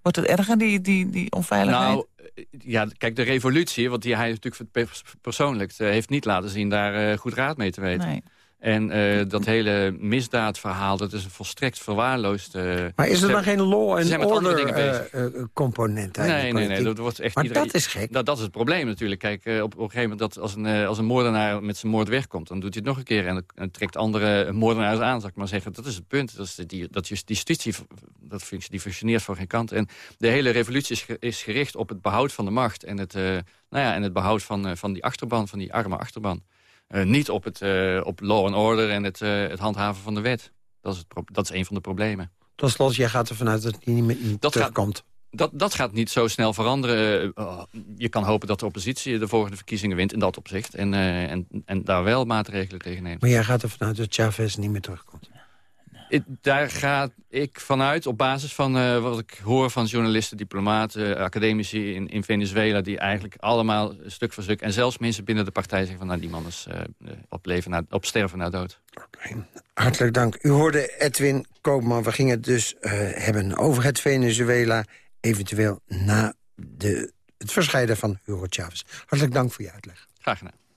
Wordt het erger, die, die, die onveiligheid? Nou, ja, kijk, de revolutie, want die hij natuurlijk persoonlijk... Eh, heeft niet laten zien daar uh, goed raad mee te weten. Nee. En uh, dat hele misdaadverhaal, dat is een volstrekt verwaarloosd... Uh, maar is er dan geen law and order uh, component Nee, nee, nee, dat wordt echt Maar iedereen, dat is gek. Dat, dat is het probleem natuurlijk. Kijk, op, op een gegeven moment dat als een, als een moordenaar met zijn moord wegkomt... dan doet hij het nog een keer en, en trekt andere moordenaars aan, zal ik maar zeggen. Dat is het punt. Dat, is die, dat justitie dat die functioneert voor geen kant. En de hele revolutie is, is gericht op het behoud van de macht... en het, nou ja, en het behoud van, van die achterban, van die arme achterban. Uh, niet op, het, uh, op law and order en het, uh, het handhaven van de wet. Dat is, het dat is een van de problemen. Tot slot, jij gaat ervan uit dat het niet, dat terugkomt. Gaat, dat, dat gaat niet zo snel veranderen. je kan hopen dat de oppositie de volgende verkiezingen wint in dat opzicht. En, en, en daar wel maatregelen tegen neemt. Maar jij gaat ervan uit dat Chavez niet meer terugkomt? Daar ga ik vanuit, op basis van uh, wat ik hoor van journalisten, diplomaten, academici in, in, Venezuela... die eigenlijk allemaal stuk voor stuk, en zelfs mensen binnen de partij zeggen van... nou, die man is uh, op, leven na, op sterven na dood. Okay. Hartelijk dank. U hoorde Edwin Koopman. We gingen het dus uh, hebben over het Venezuela... eventueel na de, het verscheiden van Hugo Chavez. Hartelijk dank voor je uitleg. Graag gedaan.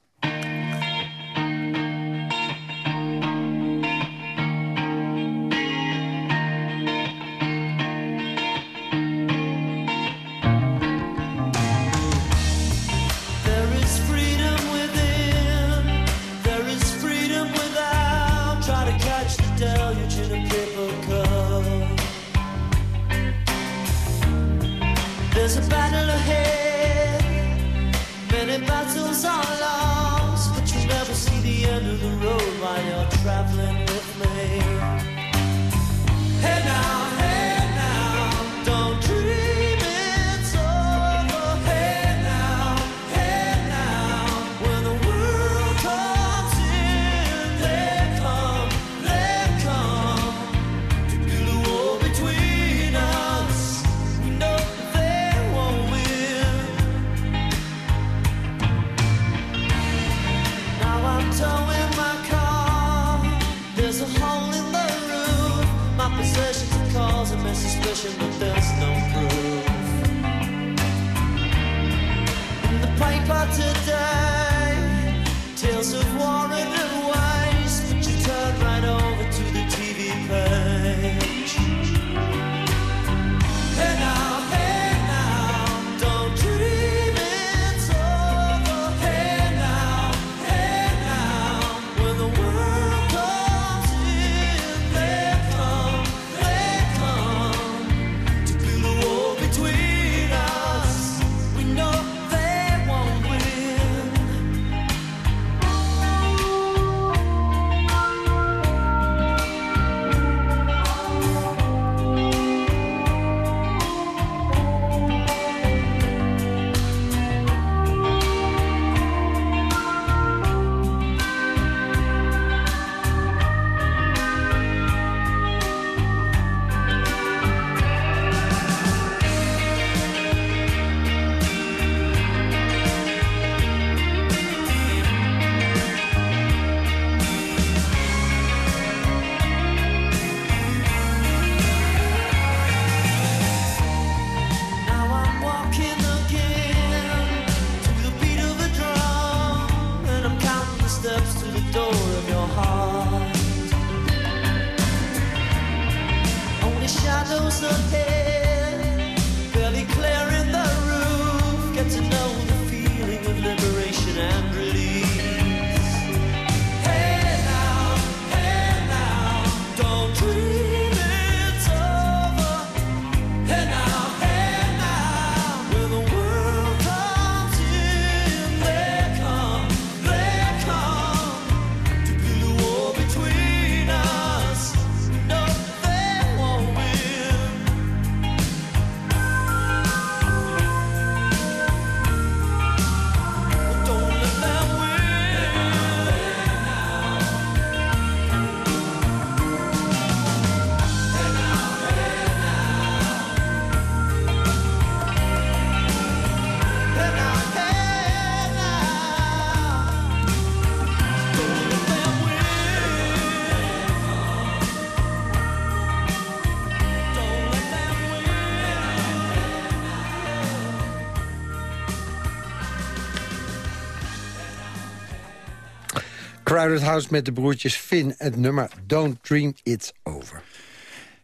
door of your heart. Only shadows ahead. Crowded House met de broertjes Finn. Het nummer Don't Dream It's Over.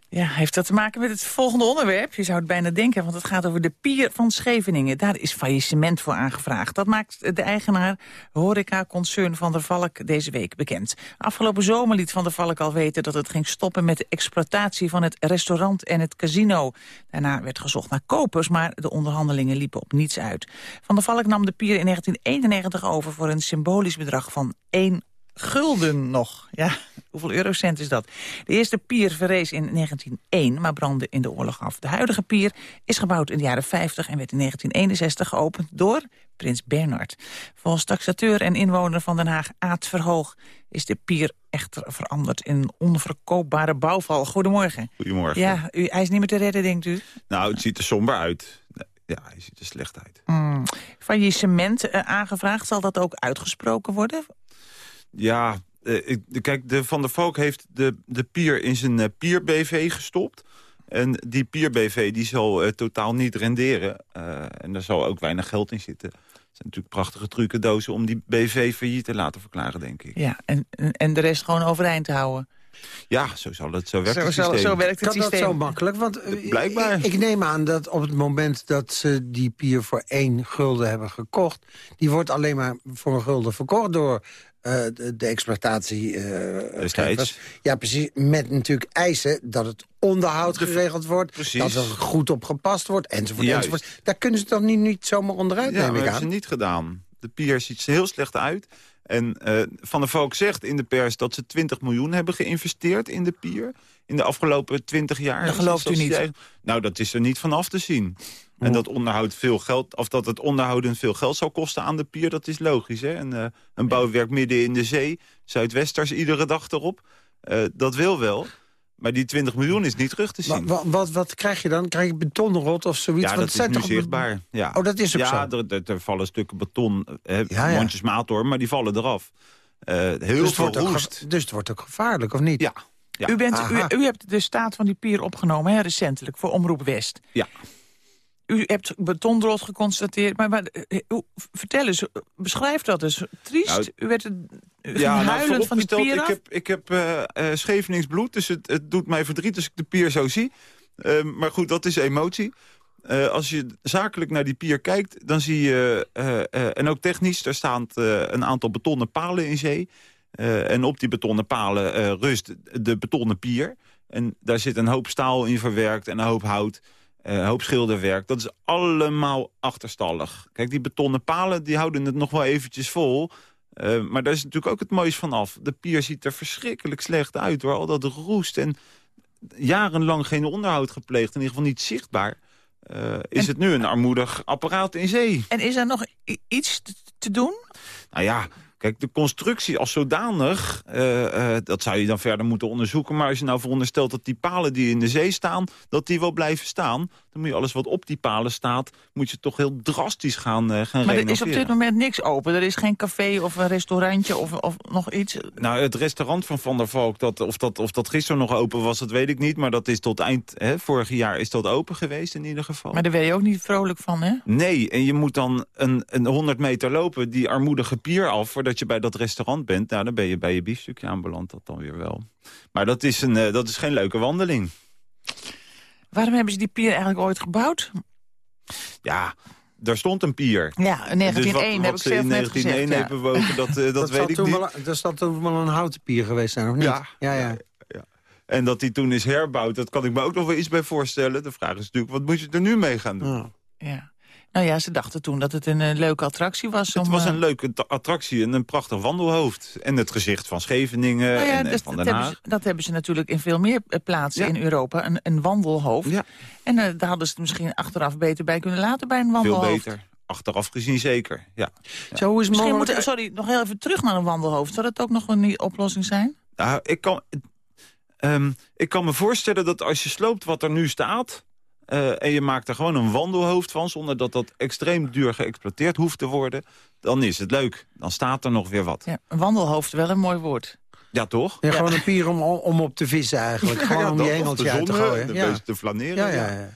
Ja, heeft dat te maken met het volgende onderwerp? Je zou het bijna denken, want het gaat over de pier van Scheveningen. Daar is faillissement voor aangevraagd. Dat maakt de eigenaar horeca-concern Van der Valk deze week bekend. Afgelopen zomer liet Van der Valk al weten dat het ging stoppen... met de exploitatie van het restaurant en het casino. Daarna werd gezocht naar kopers, maar de onderhandelingen liepen op niets uit. Van der Valk nam de pier in 1991 over voor een symbolisch bedrag van 1 gulden nog. Ja, hoeveel eurocent is dat? De eerste pier verrees in 1901, maar brandde in de oorlog af. De huidige pier is gebouwd in de jaren 50 en werd in 1961 geopend door prins Bernard. Volgens taxateur en inwoner van Den Haag Aad Verhoog... is de pier echter veranderd in een onverkoopbare bouwval. Goedemorgen. Goedemorgen. Ja, u, hij is niet meer te redden, denkt u? Nou, het ziet er somber uit. Ja, hij ziet er slecht uit. Mm. Faillissement uh, aangevraagd, zal dat ook uitgesproken worden? Ja, uh, ik, kijk, de Van der Valk heeft de, de pier in zijn uh, pier-BV gestopt. En die pier-BV die zal totaal niet renderen. en daar zal ook weinig geld in zitten. Het zijn natuurlijk prachtige trucendozen om die BV failliet te laten verklaren, denk ik. Ja, en, en de rest gewoon overeind houden. Ja, zo, zal het, zo werkt zo, het systeem. Zo, werkt het kan systeem. dat zo makkelijk? Want Blijkbaar. Ik, ik, neem aan dat op het moment dat ze die pier voor één gulden hebben gekocht... die wordt alleen maar voor een gulden verkocht door uh, de, de, exploitatie... Uh, Destijds. Ja, precies. Met natuurlijk eisen dat het onderhoud geregeld wordt. Precies. Dat er goed op gepast wordt, enzovoort, Juist. enzovoort. Daar kunnen ze toch niet, niet zomaar onderuit, ja, neem ik dat hebben ze niet gedaan. De pier ziet er heel slecht uit. En uh, Van der Valk zegt in de pers dat ze 20 miljoen hebben geïnvesteerd in de pier. In de afgelopen 20 jaar. Dat gelooft u niet? Nou, dat is er niet van af te zien. En dat, onderhoud veel geld, of dat het onderhouden veel geld zal kosten aan de pier, dat is logisch. Hè? En, uh, een bouwwerk midden in de zee, Zuidwesters iedere dag erop. Uh, dat wil wel. Maar die 20 miljoen is niet terug te zien. Wat, wat, wat krijg je dan? Krijg je betonrot of zoiets? Ja, dat is nu zichtbaar. Ja. Oh, dat is ook ja, zo? er, er, er, vallen stukken beton, eh, ja, ja. mondjesmaat hoor, maar die vallen eraf. Uh, heel dus het, veel wordt ook, roest. dus het wordt ook gevaarlijk, of niet? Ja. ja. U, bent, u, u, hebt de staat van die pier opgenomen, hè, recentelijk, voor Omroep West. Ja. U hebt betondrot geconstateerd, maar, maar uh, vertel eens, beschrijf dat eens. Triest, nou, u werd ja, huilend nou, van die pier ik af? heb, ik heb uh, Scheveningsbloed, dus het, het, doet mij verdriet als ik de pier zo zie. Uh, maar goed, dat is emotie. Uh, als je zakelijk naar die pier kijkt, dan zie je... En ook technisch, er staan een aantal betonnen palen in zee. en op die betonnen palen rust de betonnen pier. En daar zit een hoop staal in verwerkt en een hoop hout. Een hoop schilderwerk. Dat is allemaal achterstallig. Kijk, die betonnen palen die houden het nog wel eventjes vol... Uh, maar daar is natuurlijk ook het moois van af. De pier ziet er verschrikkelijk slecht uit. Door al dat roest en jarenlang geen onderhoud gepleegd. In ieder geval niet zichtbaar. Uh, is en, het nu een armoedig apparaat in zee. En is er nog iets te doen? Nou ja, kijk, de constructie als zodanig... Uh, uh, dat zou je dan verder moeten onderzoeken. Maar als je nou veronderstelt dat die palen die in de zee staan... dat die wel blijven staan... dan moet je alles wat op die palen staat... moet je toch heel drastisch gaan, uh, gaan maar er is op dit moment niks open. Er is geen café of een restaurantje of, of nog iets? Nou, het restaurant van Van der Valk... Dat, of, dat, of dat gisteren nog open was, dat weet ik niet. Maar dat is tot eind hè, vorig jaar is dat open geweest in ieder geval. Maar daar ben je ook niet vrolijk van, hè? Nee, en je moet dan een, een 100 meter lopen... die armoedige pier af voordat je bij dat restaurant bent. Nou, dan ben je bij je biefstukje aanbeland, dat dan weer wel. Maar dat is, een, uh, dat is geen leuke wandeling. Waarom hebben ze die pier eigenlijk ooit gebouwd? Ja, daar stond een pier. Ja, in 1901 dus wat, heb ik ze zelf in net 1901 gezegd, hebben bewogen, dat, uh, dat, dat weet ik toen niet. Wel, dat zal toen wel een houten pier geweest zijn, of niet? Ja, ja, ja. ja. En dat die toen is herbouwd, dat kan ik me ook nog wel iets bij voorstellen. De vraag is natuurlijk, wat moet je er nu mee gaan doen? Ja. Nou ja, ze dachten toen dat het een uh, leuke attractie was. Het om, was uh, een leuke attractie en een prachtig wandelhoofd. En het gezicht van Scheveningen nou ja, en, en dus van dat, Den hebben Haag. ze, dat hebben ze natuurlijk in veel meer plaatsen Ja. in Europa. Een, een wandelhoofd. Ja. En daar hadden ze het misschien achteraf beter bij kunnen laten bij een Veel wandelhoofd. beter. Achteraf gezien zeker, ja. Zo, is Misschien sorry, nog heel even terug naar een wandelhoofd. Zou dat ook nog een oplossing zijn? Nou, ik kan, ehm, ik kan me voorstellen dat als je sloopt wat er nu staat... eh, en je maakt er gewoon een wandelhoofd van... zonder dat dat extreem duur geëxploiteerd hoeft te worden... dan is het leuk. Dan staat er nog weer wat. Ja, een wandelhoofd, wel een mooi woord. Ja, toch? Ja, gewoon een pier om, om op te vissen eigenlijk. Gewoon Ja, om je engeltje de uit te gooien. Een Ja. beetje te flaneren. Ja, ja, ja.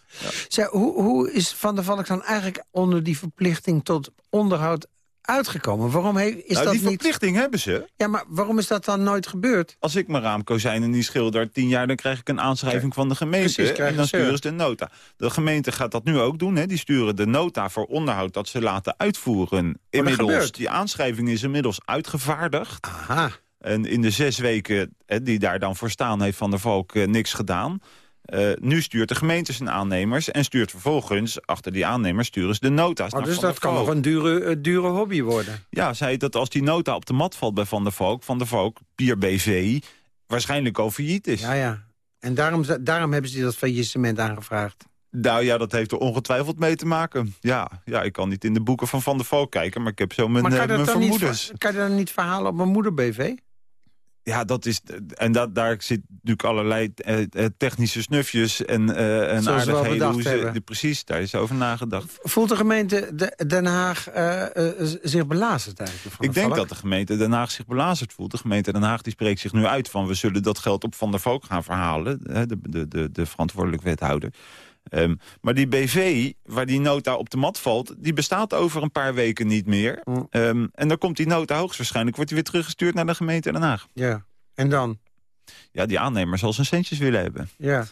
Zeg, hoe, hoe is Van der Valk dan eigenlijk onder die verplichting tot onderhoud uitgekomen? Waarom he- is Nou, dat die niet... verplichting hebben ze. Ja, maar waarom is dat dan nooit gebeurd? Als ik mijn raamkozijnen niet schilder tien jaar... dan krijg ik een aanschrijving van de gemeente. Precies, en dan sturen ze de nota. De gemeente gaat dat nu ook doen. Hè. Die sturen de nota voor onderhoud dat ze laten uitvoeren. Inmiddels, die aanschrijving is inmiddels uitgevaardigd. Aha. En in de zes weken hè, die daar dan voor staan... heeft Van der Valk eh, niks gedaan. Eh, nu stuurt de gemeente zijn aannemers en stuurt vervolgens... achter die aannemers sturen ze de nota's Oh, dus dat kan nog een dure, eh, dure hobby worden. Ja, zei dat als die nota op de mat valt bij Van der Valk... Van der Valk, Pier BV, waarschijnlijk al failliet is. Ja, ja. En daarom, daarom hebben ze dat faillissement aangevraagd. Nou ja, dat heeft er ongetwijfeld mee te maken. Ja, ja, ik kan niet in de boeken van Van der Valk kijken... maar ik heb zo mijn, maar eh, kan, je mijn dan niet, vermoedens. ver- kan je dat niet verhalen op mijn moeder BV? Ja, dat is. En dat, daar zit natuurlijk allerlei eh, eh, technische snufjes en, eh en aardigheden. Hoe ze, de- precies, daar is over nagedacht. Voelt de gemeente De- Den Haag zich belazerd eigenlijk? Van Ik de denk valk? dat de gemeente Den Haag zich belazerd voelt. De gemeente Den Haag die spreekt zich nu uit van... we zullen dat geld op Van der Valk gaan verhalen. hè, De, de, de, de verantwoordelijk wethouder. Ehm, maar die BV, waar die nota op de mat valt... die bestaat over een paar weken niet meer. Mm. Ehm, en dan komt die nota hoogstwaarschijnlijk... wordt die weer teruggestuurd naar de gemeente Den Haag. Ja. En dan? Ja, die aannemer zal zijn centjes willen hebben. Ja.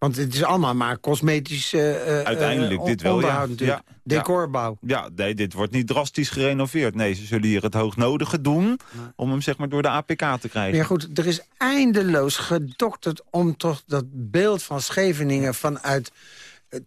Want het is allemaal maar cosmetisch eh, eh, Uiteindelijk eh, dit wel, ja. Decorbouw. Ja, nee, dit wordt niet drastisch gerenoveerd. Nee, ze zullen hier het hoognodige doen... om hem zeg maar door de APK te krijgen. ja goed, er is eindeloos gedokterd om toch dat beeld van Scheveningen... vanuit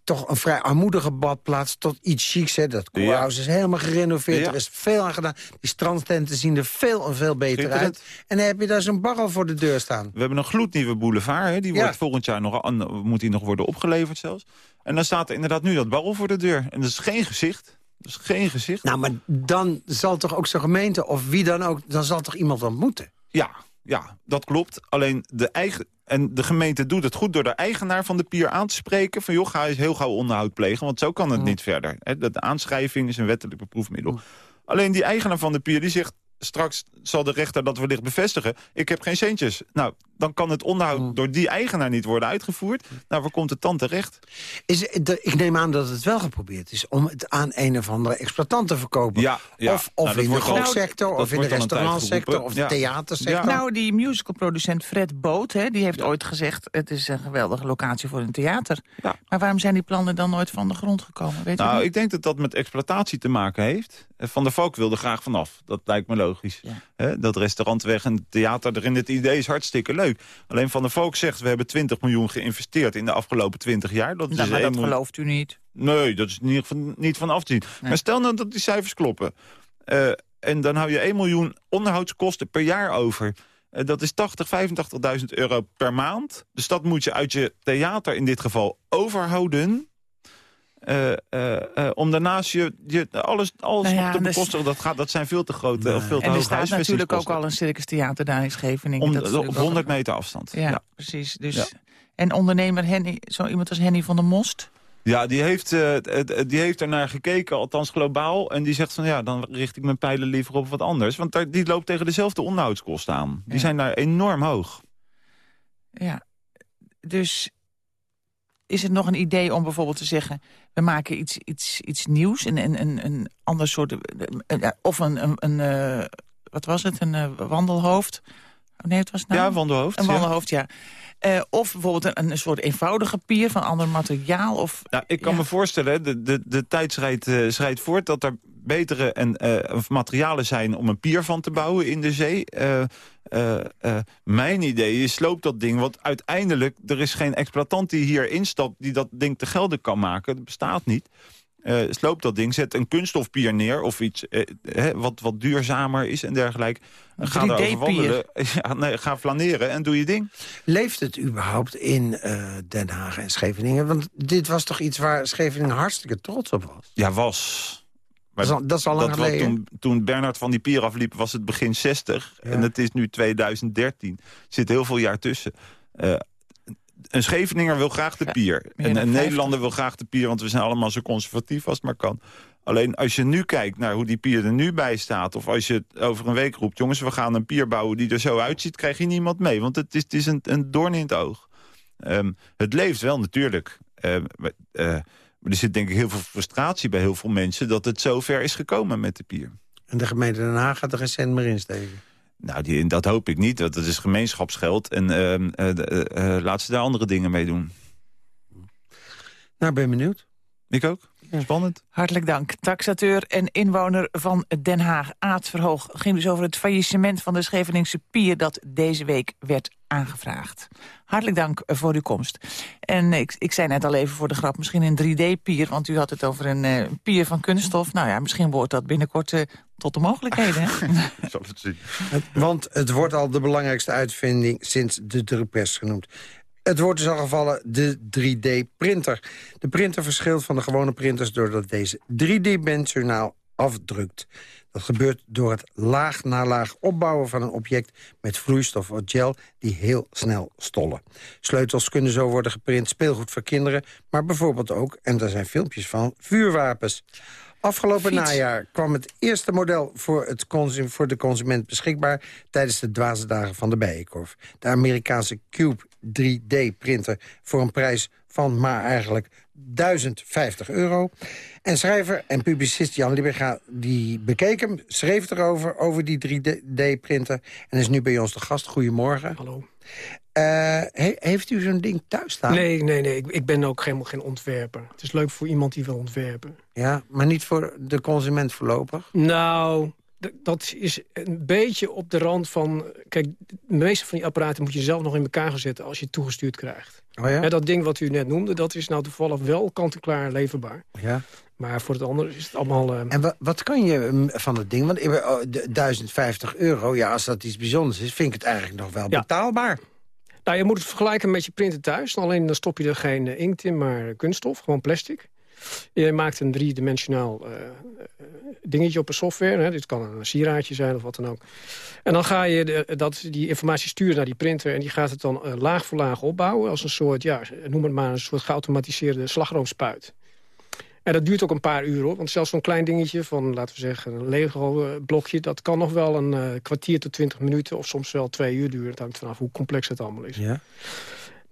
toch een vrij armoedige badplaats tot iets chics. Hè. Dat koerhuis is helemaal gerenoveerd, Ja. er is veel aan gedaan. Die strandtenten zien er veel en veel beter uit. En dan heb je daar zo'n barrel voor de deur staan. We hebben een gloednieuwe boulevard. Hè. Die Ja. wordt volgend jaar nog, moet die nog worden opgeleverd zelfs. En dan staat er inderdaad nu dat barrel voor de deur. En dat is geen gezicht. Dat is geen gezicht. Nou, maar dan zal toch ook zo'n gemeente of wie dan ook... dan zal toch iemand ontmoeten? Ja, ja, dat klopt. Alleen de eigen... En de gemeente doet het goed door de eigenaar van de pier aan te spreken... van joh, ga eens heel gauw onderhoud plegen, want zo kan het niet verder. De aanschrijving is een wettelijk beproefmiddel. Alleen die eigenaar van de pier die zegt... straks zal de rechter dat wellicht bevestigen... ik heb geen centjes. Nou, dan kan het onderhoud door die eigenaar niet worden uitgevoerd. Nou, waar komt het dan terecht? Is, de- ik neem aan dat het wel geprobeerd is om het aan een of andere exploitant te verkopen. Ja, ja. Of, of Nou, in de golfsector, of in de restaurantsector, of de Ja. theatersector. Ja. Nou, die musicalproducent Fred Boot, hè, die heeft ooit gezegd... het is een geweldige locatie voor een theater. Ja. Maar waarom zijn die plannen dan nooit van de grond gekomen? Weet u Nou, ik denk dat dat met exploitatie te maken heeft. Eh, Van der Valk wilde graag vanaf. Dat lijkt me logisch. Dat restaurant weg en theater erin. Het idee is hartstikke leuk. Alleen Van der Valk zegt... we hebben 20 miljoen geïnvesteerd in de afgelopen 20 jaar. Dat is Nou, maar één dat miljoen- gelooft u niet. Nee, dat is in ieder geval niet van af te zien. Nee. Maar stel nou dat die cijfers kloppen. Eh, en dan hou je 1 miljoen onderhoudskosten per jaar over. Eh, dat is 80, 85.000 euro per maand. Dus dat moet je uit je theater in dit geval overhouden. Eh, eh, eh, om daarnaast je, je alles, alles Nou ja, nog te dus- bekostigen. Dat, gaat, dat zijn veel te grote Nee. of veel te En er staat natuurlijk ook al een circus theater daar in Scheveningen. Om, Dat op natuurlijk ook- 100 meter afstand. Ja, ja. precies. Dus, Ja. En ondernemer Henny, zo iemand als Henny van der Most... Ja, die heeft, eh, het- die heeft er naar gekeken, althans globaal. En die zegt van ja, dan richt ik mijn pijlen liever op wat anders. Want daar, die loopt tegen dezelfde onderhoudskosten aan. Die Ja. zijn daar enorm hoog. Ja, dus is het nog een idee om bijvoorbeeld te zeggen... we maken iets, iets, iets nieuws, een, een, een, een ander soort... eh, eh, ja, of een, een, een eh, wat was het, een wandelhoofd? Oh, nee, het was nou... Ja, van de hoofd. Een ja. wandelhoofd, ja. Of bijvoorbeeld een, een soort eenvoudige pier van ander materiaal. Of, Nou, ik kan Ja. me voorstellen, de, de, de tijd schrijdt, schrijdt voort... dat er betere en, materialen zijn om een pier van te bouwen in de zee. Eh, eh, mijn idee is, sloop dat ding. Want uiteindelijk, er is geen exploitant die hier instapt... die dat ding te gelden kan maken. Dat bestaat niet. Eh, sloop dat ding, zet een kunststofpier neer... of iets hè, wat, wat duurzamer is en dergelijke. Ga erover 3D-pier. wandelen. Ja, nee, ga flaneren en doe je ding. Leeft het überhaupt in Den Haag en Scheveningen? Want dit was toch iets waar Scheveningen hartstikke trots op was? Ja, was... Maar Dat is al, dat is al lang geleden. toen, toen Bernard van die pier afliep, was het begin 60. Ja. En het is nu 2013. Er zit heel veel jaar tussen. Eh, een Scheveninger wil graag de pier. En een 50. Nederlander wil graag de pier, want we zijn allemaal zo conservatief als het maar kan. Alleen als je nu kijkt naar hoe die pier er nu bij staat... of als je het over een week roept... jongens, we gaan een pier bouwen die er zo uitziet... krijg je niemand mee, want het is, het is een, een doorn in het oog. Ehm, het leeft wel natuurlijk. Ehm, eh, maar er zit denk ik heel veel frustratie bij heel veel mensen... dat het zo ver is gekomen met de pier. En de gemeente Den Haag gaat er geen cent meer in steken. Nou, die, dat hoop ik niet. want Dat is gemeenschapsgeld. En eh, laat ze daar andere dingen mee doen. Nou, ben benieuwd. Ik ook. Spannend. Hartelijk dank. Taxateur en inwoner van Den Haag, Aad Verhoog... ging dus over het faillissement van de Scheveningse pier... dat deze week werd aangevraagd. Hartelijk dank voor uw komst. En ik, ik zei net al even voor de grap, misschien een 3D-pier... want u had het over een uh, pier van kunststof. Nou ja, misschien wordt dat binnenkort uh, tot de mogelijkheden. Zal het zien. Want het wordt al de belangrijkste uitvinding sinds de drukpers genoemd. Het wordt dus al gevallen de 3D-printer. De printer verschilt van de gewone printers... doordat deze driedimensionaal afdrukt. Dat gebeurt door het laag na laag opbouwen van een object... met vloeistof of gel die heel snel stollen. Sleutels kunnen zo worden geprint, speelgoed voor kinderen... maar bijvoorbeeld ook, en daar zijn filmpjes van, vuurwapens. Afgelopen najaar kwam het eerste model voor, het voor de consument beschikbaar... tijdens de dwaze dagen van de Bijenkorf. De Amerikaanse Cube 3D-printer voor een prijs van maar eigenlijk 1050 euro. En schrijver en publicist Jan Libega, die bekeek hem, schreef erover, over die 3D-printer... en is nu bij ons de gast. Goedemorgen. Hallo. Uh, heeft u zo'n ding thuis staan? Nee, nee, nee. Ik, ik, ben ook helemaal geen ontwerper. Het is leuk voor iemand die wil ontwerpen. Ja, maar niet voor de consument voorlopig? Nou, dat is een beetje op de rand van... Kijk, de meeste van die apparaten moet je zelf nog in elkaar gaan zetten... als je het toegestuurd krijgt. Oh ja? dat ding wat u net noemde, dat is nou toevallig wel kant-en-klaar leverbaar. Ja. Maar voor het andere is het allemaal... Uh... En wat, kan je mm, van het ding? Want 1050 euro, ja, als dat iets bijzonders is... vind ik het eigenlijk nog wel betaalbaar. Nou, je moet het vergelijken met je printer thuis. Alleen dan stop je er geen uh, inkt in, maar kunststof, gewoon plastic. Je maakt een driedimensionaal uh, dingetje op een software. Hè. Dit kan een sieraadje zijn of wat dan ook. En dan ga je de, dat, die informatie sturen naar die printer... en die gaat het dan laag voor laag opbouwen... als een soort, ja, noem het maar, een soort geautomatiseerde slagroomspuit. En dat duurt ook een paar uur, hoor. Want zelfs zo'n klein dingetje van, laten we zeggen, een Lego-blokje... dat kan nog wel een kwartier tot twintig minuten... of soms wel twee uur duren. Het hangt vanaf hoe complex het allemaal is. Ja.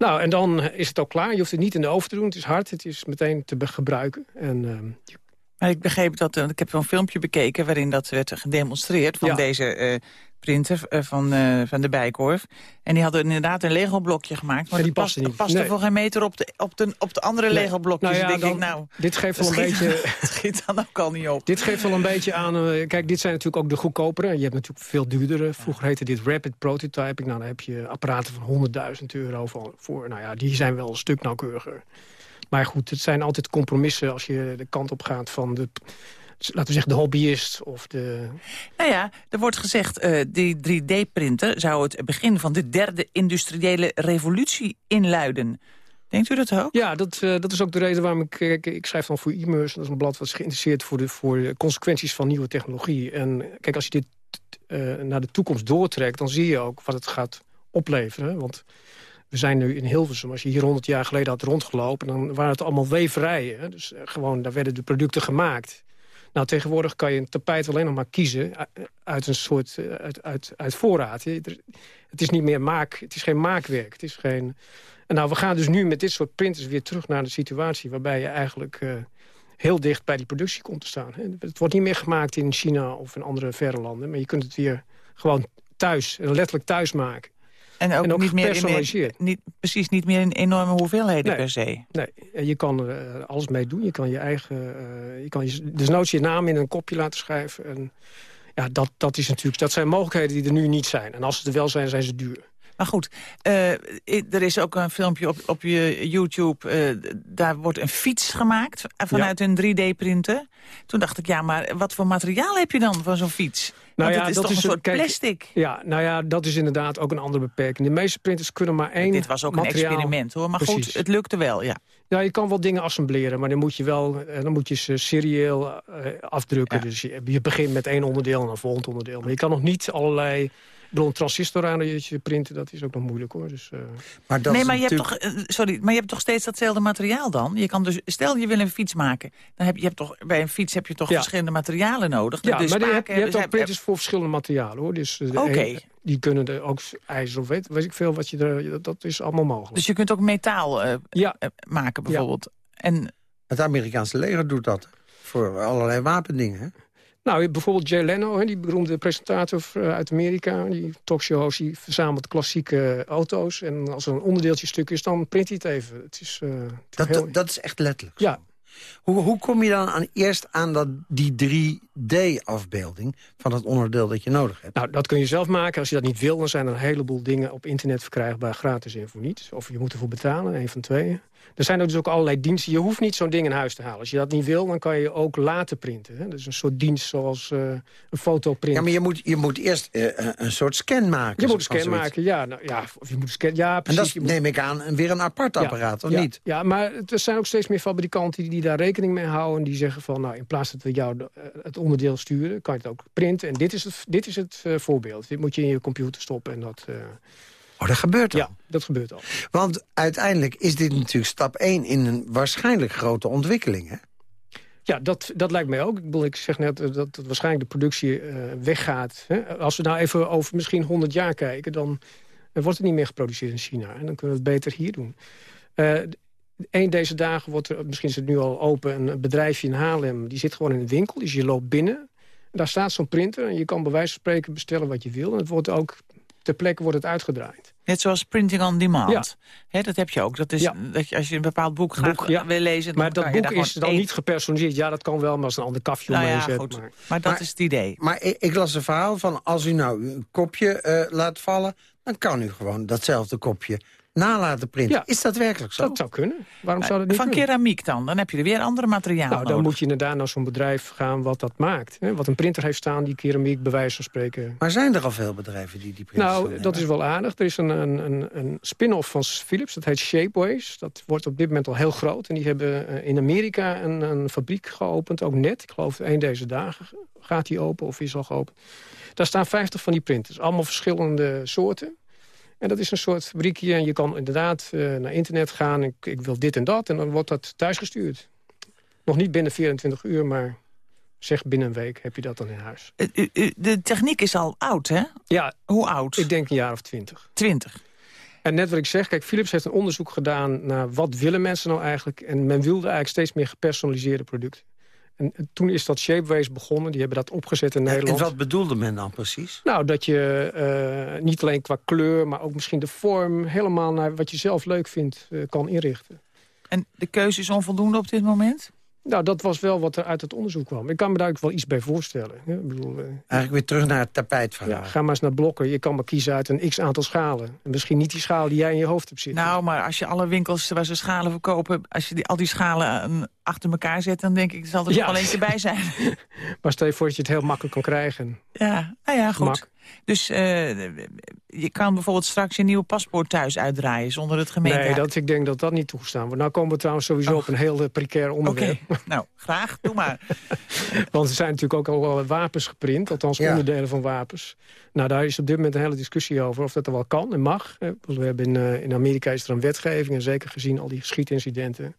Nou, en dan is het ook klaar. Je hoeft het niet in de oven te doen. Het is hard, het is meteen te gebruiken. En, uh, maar ik begreep dat, ik heb een filmpje bekeken... waarin dat werd gedemonstreerd van Ja. deze uh, printer uh, van, uh, van de Bijkorf. En die hadden inderdaad een Lego-blokje gemaakt. Maar Ja, die paste past, niet. paste Nee. voor geen meter op de, op de, op de andere Nee. Lego-blokjes. Nou ja, denk dan- ik, nou, dit geeft wel een schiet, beetje... het schiet dan ook al niet op. Dit geeft wel een beetje aan... eh, kijk, dit zijn natuurlijk ook de goedkopere. Je hebt natuurlijk veel duurdere. Vroeger heette dit rapid prototyping. Nou, dan heb je apparaten van 100.000 euro voor, voor. Nou ja, die zijn wel een stuk nauwkeuriger. Maar goed, het zijn altijd compromissen als je de kant op gaat van de... Laten we zeggen, de hobbyist of de... Nou ja, er wordt gezegd, eh die 3D-printer zou het begin van de derde industriële revolutie inluiden. Denkt u dat ook? Ja, dat, eh, dat is ook de reden waarom ik... Kijk, ik schrijf dan voor e-mails. Dat is een blad wat is geïnteresseerd voor de, voor de consequenties van nieuwe technologie. En kijk, als je dit eh, naar de toekomst doortrekt... dan zie je ook wat het gaat opleveren. Want we zijn nu in Hilversum. Als je hier 100 jaar geleden had rondgelopen... dan waren het allemaal weverijen. Dus eh, gewoon, daar werden de producten gemaakt. Nou, tegenwoordig kan je een tapijt alleen nog maar kiezen... u- uit een soort eh, uit, uit, uit voorraad. Het is niet meer maak, het is geen maakwerk. Het is geen... En nou, we gaan dus nu met dit soort printers weer terug naar de situatie... waarbij je eigenlijk eh, heel dicht bij die productie komt te staan. Het wordt niet meer gemaakt in China of in andere verre landen... maar je kunt het weer gewoon thuis, letterlijk thuis maken. En ook, En ook niet meer in, niet, precies niet meer in enorme hoeveelheden Nee. per se. Nee, en je kan er eh, alles mee doen. Je kan je eigen... eh, je kan je, desnoods je naam in een kopje laten schrijven. En ja, dat, dat, is natuurlijk, dat zijn mogelijkheden die er nu niet zijn. En als ze er wel zijn, zijn ze duur. Maar goed, eh, er is ook een filmpje op, op je YouTube. eh, daar wordt een fiets gemaakt vanuit een 3D-printer. Toen dacht ik, ja, maar wat voor materiaal heb je dan van zo'n fiets? Nou Want ja, het is dat toch is een soort kijk, plastic? Ja, nou ja, dat is inderdaad ook een andere beperking. De meeste printers kunnen maar één Dit was ook een experiment, hoor. Maar goed, het lukte wel, ja. Ja, je kan wel dingen assembleren, maar dan moet je wel eh, dan moet je ze serieel afdrukken. Ja. Dus je, je begint met één onderdeel en een volgend onderdeel. Maar je kan nog niet allerlei... Bedoel, een transistor aan je printen, dat is ook nog moeilijk hoor. Dus, eh, Maar dat nee, maar je, hebt toch, eh, sorry, maar je hebt toch steeds datzelfde materiaal dan? Je kan dus, stel je wil een fiets maken. Dan heb je, je hebt toch, bij een fiets heb je toch Ja. verschillende materialen nodig. ja, dus maar je hebt, spaken je hebt hebben- ook printers voor verschillende materialen hoor. Dus eh, Oké. die kunnen er ook ijzer of weet, weet ik veel wat je er... Dat, dat is allemaal mogelijk. Dus je kunt ook metaal eh, ja, maken bijvoorbeeld. En Het Amerikaanse leger doet dat. Voor allerlei wapendingen. Nou, bijvoorbeeld Jay Leno, die beroemde presentator eh, uit Amerika. Die talkshow die verzamelt klassieke auto's. En als er een onderdeeltje stuk is, dan print hij het even. Het is, eh, het Dat, heel- dat, dat is echt letterlijk. Ja, Hoe, hoe kom je dan aan, eerst aan dat, die 3D-afbeelding van het onderdeel dat je nodig hebt? Nou, dat kun je zelf maken. Als je dat niet wil, dan zijn er een heleboel dingen op internet verkrijgbaar, gratis en voor niets. Of je moet ervoor betalen, een van twee. Er zijn dus ook allerlei diensten. Je hoeft niet zo'n ding in huis te halen. Als je dat niet wil, dan kan je ook laten printen. Hè? Dus een soort dienst zoals uh, een fotoprint. Ja, maar je moet, je moet eerst uh, een soort scan maken. Je moet een scan maken, ja. Nou, ja, of je moet scan, ja precies. En dat neem ik aan weer een apart apparaat, ja, of ja, niet? Ja, maar er zijn ook steeds meer fabrikanten die, die daar rekening mee houden. Die zeggen van, nou, in plaats dat we jou de, het onderdeel sturen... kan je het ook printen. En dit is het, dit is het voorbeeld. Dit moet je in je computer stoppen en dat... Oh, dat gebeurt al? Ja, dat gebeurt al. Want uiteindelijk is dit natuurlijk stap 1 in een waarschijnlijk grote ontwikkeling, hè? Ja, dat, dat lijkt mij ook. Ik, bedoel, ik zeg net dat, dat waarschijnlijk de productie uh, weggaat. Hè? Als we nou even over misschien 100 jaar kijken... dan wordt het niet meer geproduceerd in China. En dan kunnen we het beter hier doen. Uh, een deze dagen wordt er, misschien is het nu al open... een bedrijfje in Haarlem, die zit gewoon in een winkel. Dus je loopt binnen. Daar staat zo'n printer en je kan bij wijze van spreken bestellen wat je wil. En het wordt ook ter plekke wordt het uitgedraaid. Net zoals printing on demand. Ja. dat heb je ook. Dat is ja. dat je, als je een bepaald boek graag boek, ja. wil lezen... Maar dat boek is dan één... niet gepersonaliseerd. Ja, dat kan wel, maar als een ander kafje nou omheen ja, zet. Goed. Maar... maar dat maar, is het idee. Maar ik, ik, las een verhaal van... als u nou een kopje uh, laat vallen... dan kan u gewoon datzelfde kopje na laten printen. Ja. Is dat werkelijk zo? Dat zou kunnen. Waarom zou dat niet Van kunnen? keramiek dan? Dan heb je er weer andere materialen Nou, dan nodig. moet je inderdaad naar zo'n bedrijf gaan wat dat maakt. Hè? Wat een printer heeft staan die keramiek bij wijze van spreken... Maar zijn er al veel bedrijven die die printers Nou, dat is wel aardig. Er is een, een, een, een spin-off van Philips, dat heet Shapeways. Dat wordt op dit moment al heel groot. En die hebben in Amerika een, een fabriek geopend, ook net. Ik geloof één deze dagen gaat die open of is al geopend. Daar staan 50 van die printers. Allemaal verschillende soorten. En dat is een soort fabriekje en je kan inderdaad uh, naar internet gaan. Ik, ik wil dit en dat en dan wordt dat thuisgestuurd. Nog niet binnen 24 uur, maar zeg binnen een week heb je dat dan in huis. De techniek is al oud, hè? Ja. Hoe oud? Ik denk een jaar of twintig. Twintig. En net wat ik zeg, kijk, Philips heeft een onderzoek gedaan... naar wat willen mensen nou eigenlijk. En men wilde eigenlijk steeds meer gepersonaliseerde producten. En toen is dat Shapeways begonnen. Die hebben dat opgezet in Nederland. En wat bedoelde men dan precies? Nou, dat je uh, niet alleen qua kleur, maar ook misschien de vorm... helemaal naar wat je zelf leuk vindt, uh, kan inrichten. En de keuze is onvoldoende op dit moment? Nou, dat was wel wat er uit het onderzoek kwam. Ik kan me daar ook wel iets bij voorstellen. Ik bedoel, uh, Eigenlijk weer terug naar het tapijtverhaal. Ja, ga maar eens naar blokken. Je kan maar kiezen uit een x-aantal schalen. En misschien niet die schaal die jij in je hoofd hebt zitten. Nou, maar als je alle winkels waar ze schalen verkopen... als je die, al die schalen achter elkaar zet... dan denk ik, er zal er ja. nog wel eentje bij zijn. maar stel je voor dat je het heel makkelijk kan krijgen. Ja, nou ja, goed. Mak. Dus uh, je kan bijvoorbeeld straks je nieuwe paspoort thuis uitdraaien zonder het gemeente. Nee, dat, ik denk dat dat niet toegestaan wordt. Nou komen we trouwens sowieso oh. op een heel precair onderwerp. Oké, okay. nou, graag. Doe maar. Want er zijn natuurlijk ook al wel wapens geprint, althans ja. onderdelen van wapens. Nou, daar is op dit moment een hele discussie over of dat er wel kan en mag. We hebben in, uh, in Amerika is er een wetgeving en zeker gezien al die schietincidenten...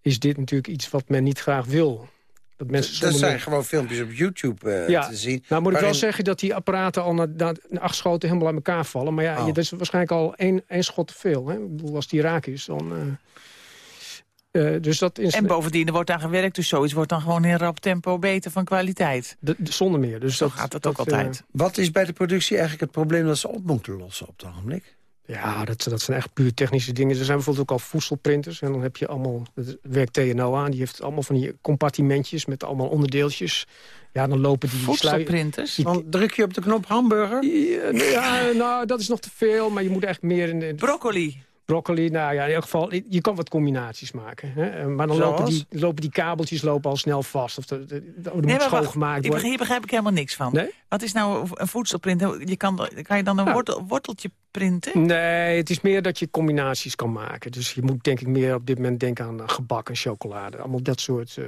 is dit natuurlijk iets wat men niet graag wil. Dat mensen er zijn meer... gewoon filmpjes op YouTube uh, ja. te zien. Nou moet ik wel zeggen dat die apparaten al na, na, na acht schoten helemaal uit elkaar vallen. Maar ja, oh. dat is waarschijnlijk al één, één schot te veel. Hè? Ik bedoel, als die raak is, dan... Uh, uh, dus dat is... En bovendien, er wordt aan gewerkt, dus zoiets wordt dan gewoon in rap tempo beter van kwaliteit. De, de, zonder meer. Dus Zo dat, gaat het dat, ook altijd. Wat is bij de productie eigenlijk het probleem dat ze op moeten lossen op het ogenblik? Ja, dat, dat zijn echt puur technische dingen. Er zijn bijvoorbeeld ook al voedselprinters. En dan heb je allemaal, dat werkt TNO aan. Die heeft allemaal van die compartimentjes met allemaal onderdeeltjes. Ja, dan lopen die... Voedselprinters? Die, dan druk je op de knop hamburger? Ja, ja, nou, dat is nog te veel. Maar je moet echt meer in de... Broccoli? Broccoli, nou ja, in ieder geval, je kan wat combinaties maken. Hè? Maar dan lopen die, lopen die kabeltjes lopen al snel vast. Of de, de, de, de nee, moet schoongemaakt worden. Hier begrijp ik helemaal niks van. Nee? Wat is nou een voedselprint? Je kan, kan je dan een wortel, worteltje printen? Nee, het is meer dat je combinaties kan maken. Dus je moet denk ik meer op dit moment denken aan gebak en chocolade. Allemaal dat soort uh,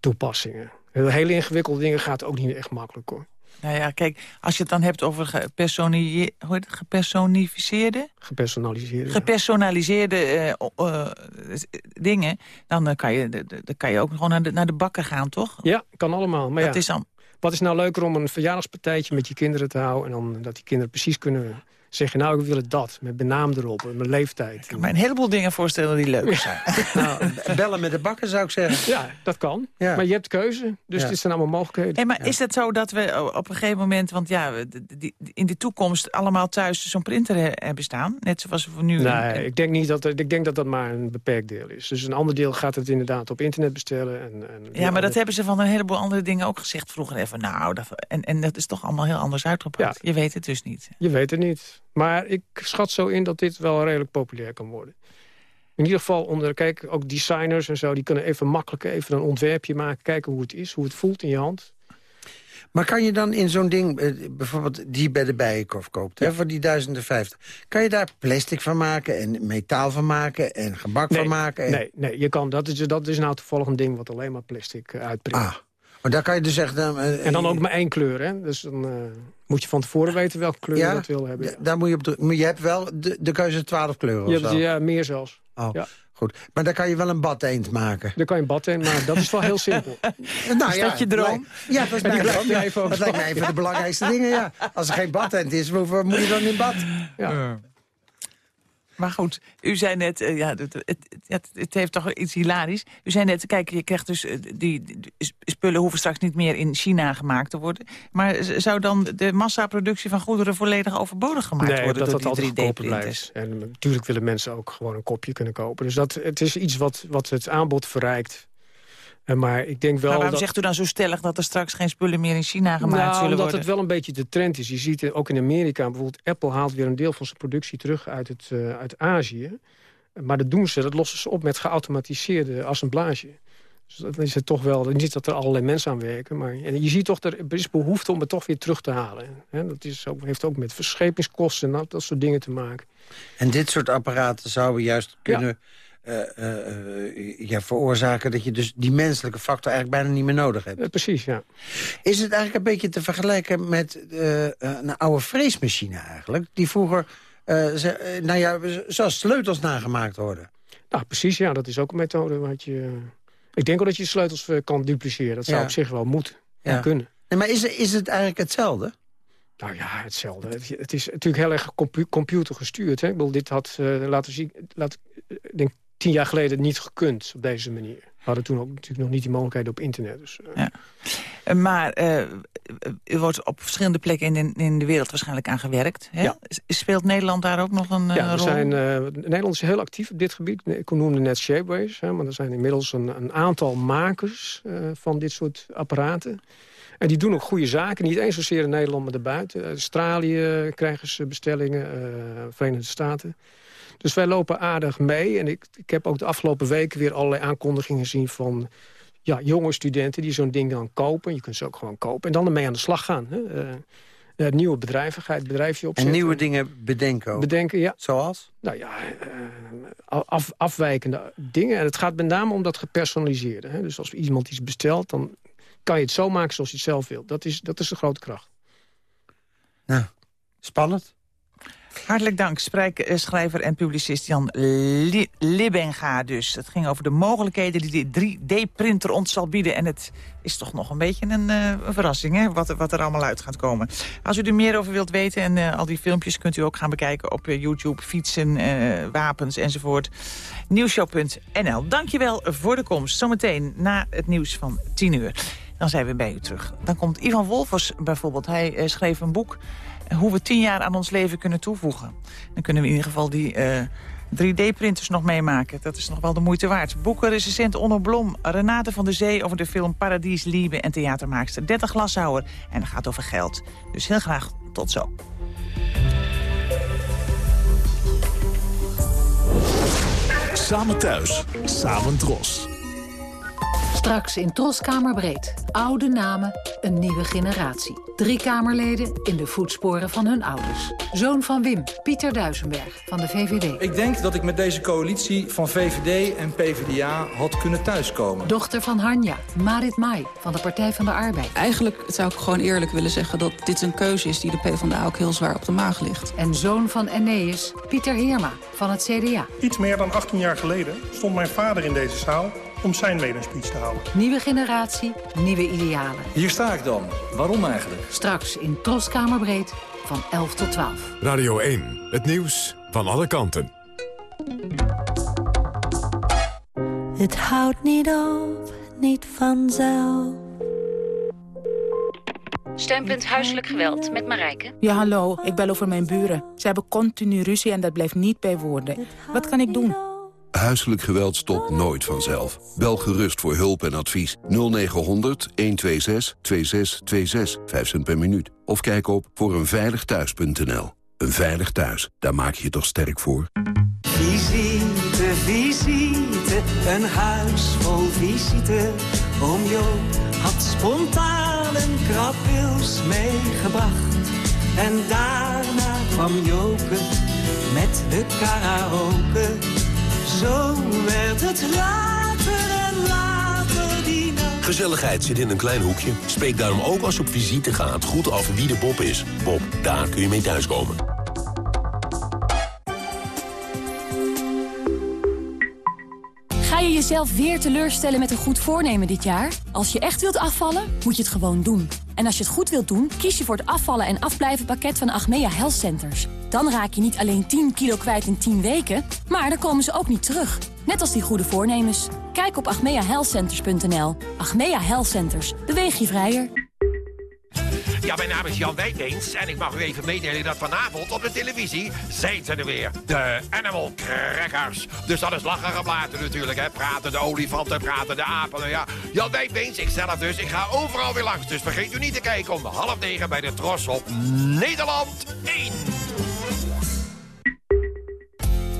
toepassingen. Hele ingewikkelde dingen gaat ook niet echt makkelijk hoor. Nou ja, kijk, als je het dan hebt over het, gepersonificeerde... Gepersonaliseerde. Gepersonaliseerde uh, uh, dingen, dan, uh, kan je, dan kan je ook gewoon naar de, naar de bakker gaan, toch? Ja, kan allemaal. Maar dat ja, is dan... Wat is nou leuker om een verjaardagspartijtje met je kinderen te houden... en dan dat die kinderen precies kunnen zeg je, nou, ik wil het dat. Met mijn naam erop, en mijn leeftijd. Ik kan me een heleboel dingen voorstellen die leuk zijn. nou, bellen met de bakken zou ik zeggen. Ja, dat kan. Ja. Maar je hebt keuze, dus Ja. dit zijn allemaal mogelijkheden. Hey, maar is het zo dat we op een gegeven moment... want ja, we- die- die- in de toekomst allemaal thuis zo'n printer he- hebben staan? Net zoals we nu... Nee, ik denk, niet dat, ik denk dat dat maar een beperkt deel is. Dus een ander deel gaat het inderdaad op internet bestellen. En, en Ja, maar dat hebben ze van een heleboel andere dingen ook gezegd vroeger. Even, nou, dat, en, en dat is toch allemaal heel anders uitgepakt. Je weet het dus niet. Je weet het niet. Maar ik schat zo in dat dit wel redelijk populair kan worden. In ieder geval onder, kijk, ook designers en zo... die kunnen even makkelijk even een ontwerpje maken... kijken hoe het is, hoe het voelt in je hand. Maar kan je dan in zo'n ding, eh, bijvoorbeeld die bij de Bijenkorf koopt... Hè, voor die duizenden vijftig... kan je daar plastic van maken en metaal van maken en gebak van maken? En... Nee, nee je kan, dat, is, dat is nou toevallig een ding wat alleen maar plastic eh, uitprinkt. Ah, maar daar kan je dus echt... dan, eh, En dan ook maar één kleur, hè? Dus dan eh, moet je van tevoren weten welke kleur Ja? je dat wil hebben. Ja, daar moet je op. Maar je hebt wel de, de keuze 12 kleuren Je of hebt, zo? ja, meer zelfs. Oh, ja. goed. Maar daar kan je wel een bad eend maken. Daar kan je een bad in, maar dat is wel heel simpel. Nou, Is dat je droom? lijkt- Ja, dat is mijn droom. je Ja. even Dat lijkt mij een van de belangrijkste dingen, ja. Als er geen badtent is, waarvoor moet je dan in bad? Ja. Maar goed, u zei net, eh, ja, het, het, het, het heeft toch iets hilarisch. U zei net, kijk, je krijgt dus, eh, die, die spullen hoeven straks niet meer in China gemaakt te worden. Maar zou dan de massaproductie van goederen volledig overbodig gemaakt Nee, worden dat dat door die goedkoper 3D-printers? blijft. En natuurlijk willen mensen ook gewoon een kopje kunnen kopen. Dus dat, het is iets wat, wat het aanbod verrijkt. En maar ik denk wel Maar waarom dat... zegt u dan zo stellig dat er straks geen spullen meer in China gemaakt nou, zullen omdat worden? het wel een beetje de trend is. Je ziet het ook in Amerika, bijvoorbeeld Apple haalt weer een deel van zijn productie terug uit, het, eh, uit Azië. Maar dat doen ze, dat lossen ze op met geautomatiseerde assemblage. Dus dan is het toch wel, niet dat er allerlei mensen aan werken. Maar en je ziet toch, er is behoefte om het toch weer terug te halen. Hè, dat is ook, heeft ook met verschepingskosten en dat, dat soort dingen te maken. En dit soort apparaten zouden juist kunnen eh, eh, ja, veroorzaken... dat je dus die menselijke factor eigenlijk bijna niet meer nodig hebt. Precies, ja. Is het eigenlijk een beetje te vergelijken met een oude freesmachine eigenlijk? Die vroeger, ze- nou ja, zoals sleutels nagemaakt worden. Nou, precies, ja. Dat is ook een methode wat je... Ik denk wel dat je sleutels kan dupliceren. Dat zou Ja. op zich wel moeten en Ja. kunnen. Nee, maar is, is het eigenlijk hetzelfde? Nou ja, hetzelfde. Het, het is natuurlijk heel erg compu computer gestuurd. Hè? Ik bedoel, dit had, laten zien, laat, ik denk tien jaar geleden niet gekund op deze manier. We hadden toen ook natuurlijk nog niet die mogelijkheden op internet. Dus, eh, Ja. Eh, Maar eh, er wordt op verschillende plekken in de, in de wereld waarschijnlijk aan gewerkt. Hè? Ja. Speelt Nederland daar ook nog een ja, er rol? zijn, Nederland is heel actief op dit gebied. Ik noemde net Shapeways, hè, maar er zijn inmiddels een, een aantal makers van dit soort apparaten. En die doen ook goede zaken, niet eens zozeer in Nederland, maar daarbuiten. Australië krijgen ze bestellingen, Verenigde Staten. Dus wij lopen aardig mee. En ik, ik heb ook de afgelopen weken weer allerlei aankondigingen gezien van ja, jonge studenten die zo'n ding dan kopen. Je kunt ze ook gewoon kopen en dan ermee aan de slag gaan. Hè. Eh, eh, nieuwe het bedrijfje En opzetten. nieuwe dingen bedenken ook. Bedenken, ja. Zoals? Nou ja, eh, af, afwijkende dingen. En het gaat met name om dat gepersonaliseerde. Hè? Dus als iemand iets bestelt, dan kan je het zo maken zoals je het zelf wilt. Dat is, dat is de grote kracht. Nou, spannend. Hartelijk dank, Sprijk, eh, schrijver en publicist Jan Li Libbenga dus. Het ging over de mogelijkheden die de 3D-printer ons zal bieden. En het is toch nog een beetje een, eh, een verrassing, hè, wat, wat er allemaal uit gaat komen. Als u er meer over wilt weten en eh, al die filmpjes kunt u ook gaan bekijken op YouTube. Fietsen, wapens enzovoort. Nieuwshow.nl. Dankjewel voor de komst. Zometeen na het nieuws van 10 uur. Dan zijn we bij u terug. Dan komt Ivan Wolfers bijvoorbeeld. Hij schreef een boek hoe we tien jaar aan ons leven kunnen toevoegen. Dan kunnen we in ieder geval die eh, 3D-printers nog meemaken. Dat is nog wel de moeite waard. Boekenrecensent Onno Blom, Renate van der Zee... over de film Paradies Liebe en theatermaakster 30 Glashouwer. En het gaat over geld. Dus heel graag tot zo. Samen thuis, samen dros. Straks in Troskamerbreed. Oude namen, een nieuwe generatie. Drie Kamerleden in de voetsporen van hun ouders. Zoon van Wim, Pieter Duisenberg van de VVD. Ik denk dat ik met deze coalitie van VVD en PvdA had kunnen thuiskomen. Dochter van Hanja, Marit Mai van de Partij van de Arbeid. Eigenlijk zou ik gewoon eerlijk willen zeggen dat dit een keuze is... die de PvdA ook heel zwaar op de maag ligt. En zoon van Eneas, Pieter Heerma van het CDA. Iets meer dan 18 jaar geleden stond mijn vader in deze zaal om zijn speech te houden. Nieuwe generatie, nieuwe idealen. Hier sta ik dan. Waarom eigenlijk? Straks in Troskamerbreed van 11 tot 12. Radio 1, het nieuws van alle kanten. Het houdt niet op, niet vanzelf. Steunpunt Huiselijk Geweld met Marijke. Ja, hallo. Ik bel over mijn buren. Ze hebben continu ruzie en dat blijft niet bij woorden. Wat kan ik doen? Huiselijk geweld stopt nooit vanzelf. Bel gerust voor hulp en advies 0900 126 2626, 5 cent per minuut. Of kijk op voor eenveiligthuis.nl. Een veilig thuis, daar maak je je toch sterk voor? Visite, visite, een huis vol visite. Oom Jo had spontaan een krabwils meegebracht. En daarna kwam Joke met de karaoke. Zo werd het later en later die nacht. Gezelligheid zit in een klein hoekje. Spreek daarom ook als je op visite gaat goed af wie de Bob is. Bob, daar kun je mee thuiskomen. Ga je jezelf weer teleurstellen met een goed voornemen dit jaar? Als je echt wilt afvallen, moet je het gewoon doen. En als je het goed wilt doen, kies je voor het afvallen en afblijven pakket van Achmea Health Centers. Dan raak je niet alleen 10 kilo kwijt in 10 weken, maar dan komen ze ook niet terug. Net als die goede voornemens. Kijk op agmeahealthcenters.nl. Achmea Health Centers. Beweeg je vrijer. Ja, mijn naam is Jan Wijtbeens en ik mag u even meedelen dat vanavond op de televisie zijn ze er weer. De Animal Crackers. Dus dat is lachen geblaten natuurlijk, hè. Praten de olifanten, praten de apen, ja. Jan Wijtbeens, ikzelf dus, ik ga overal weer langs. Dus vergeet u niet te kijken om half negen bij de Tros op Nederland 1.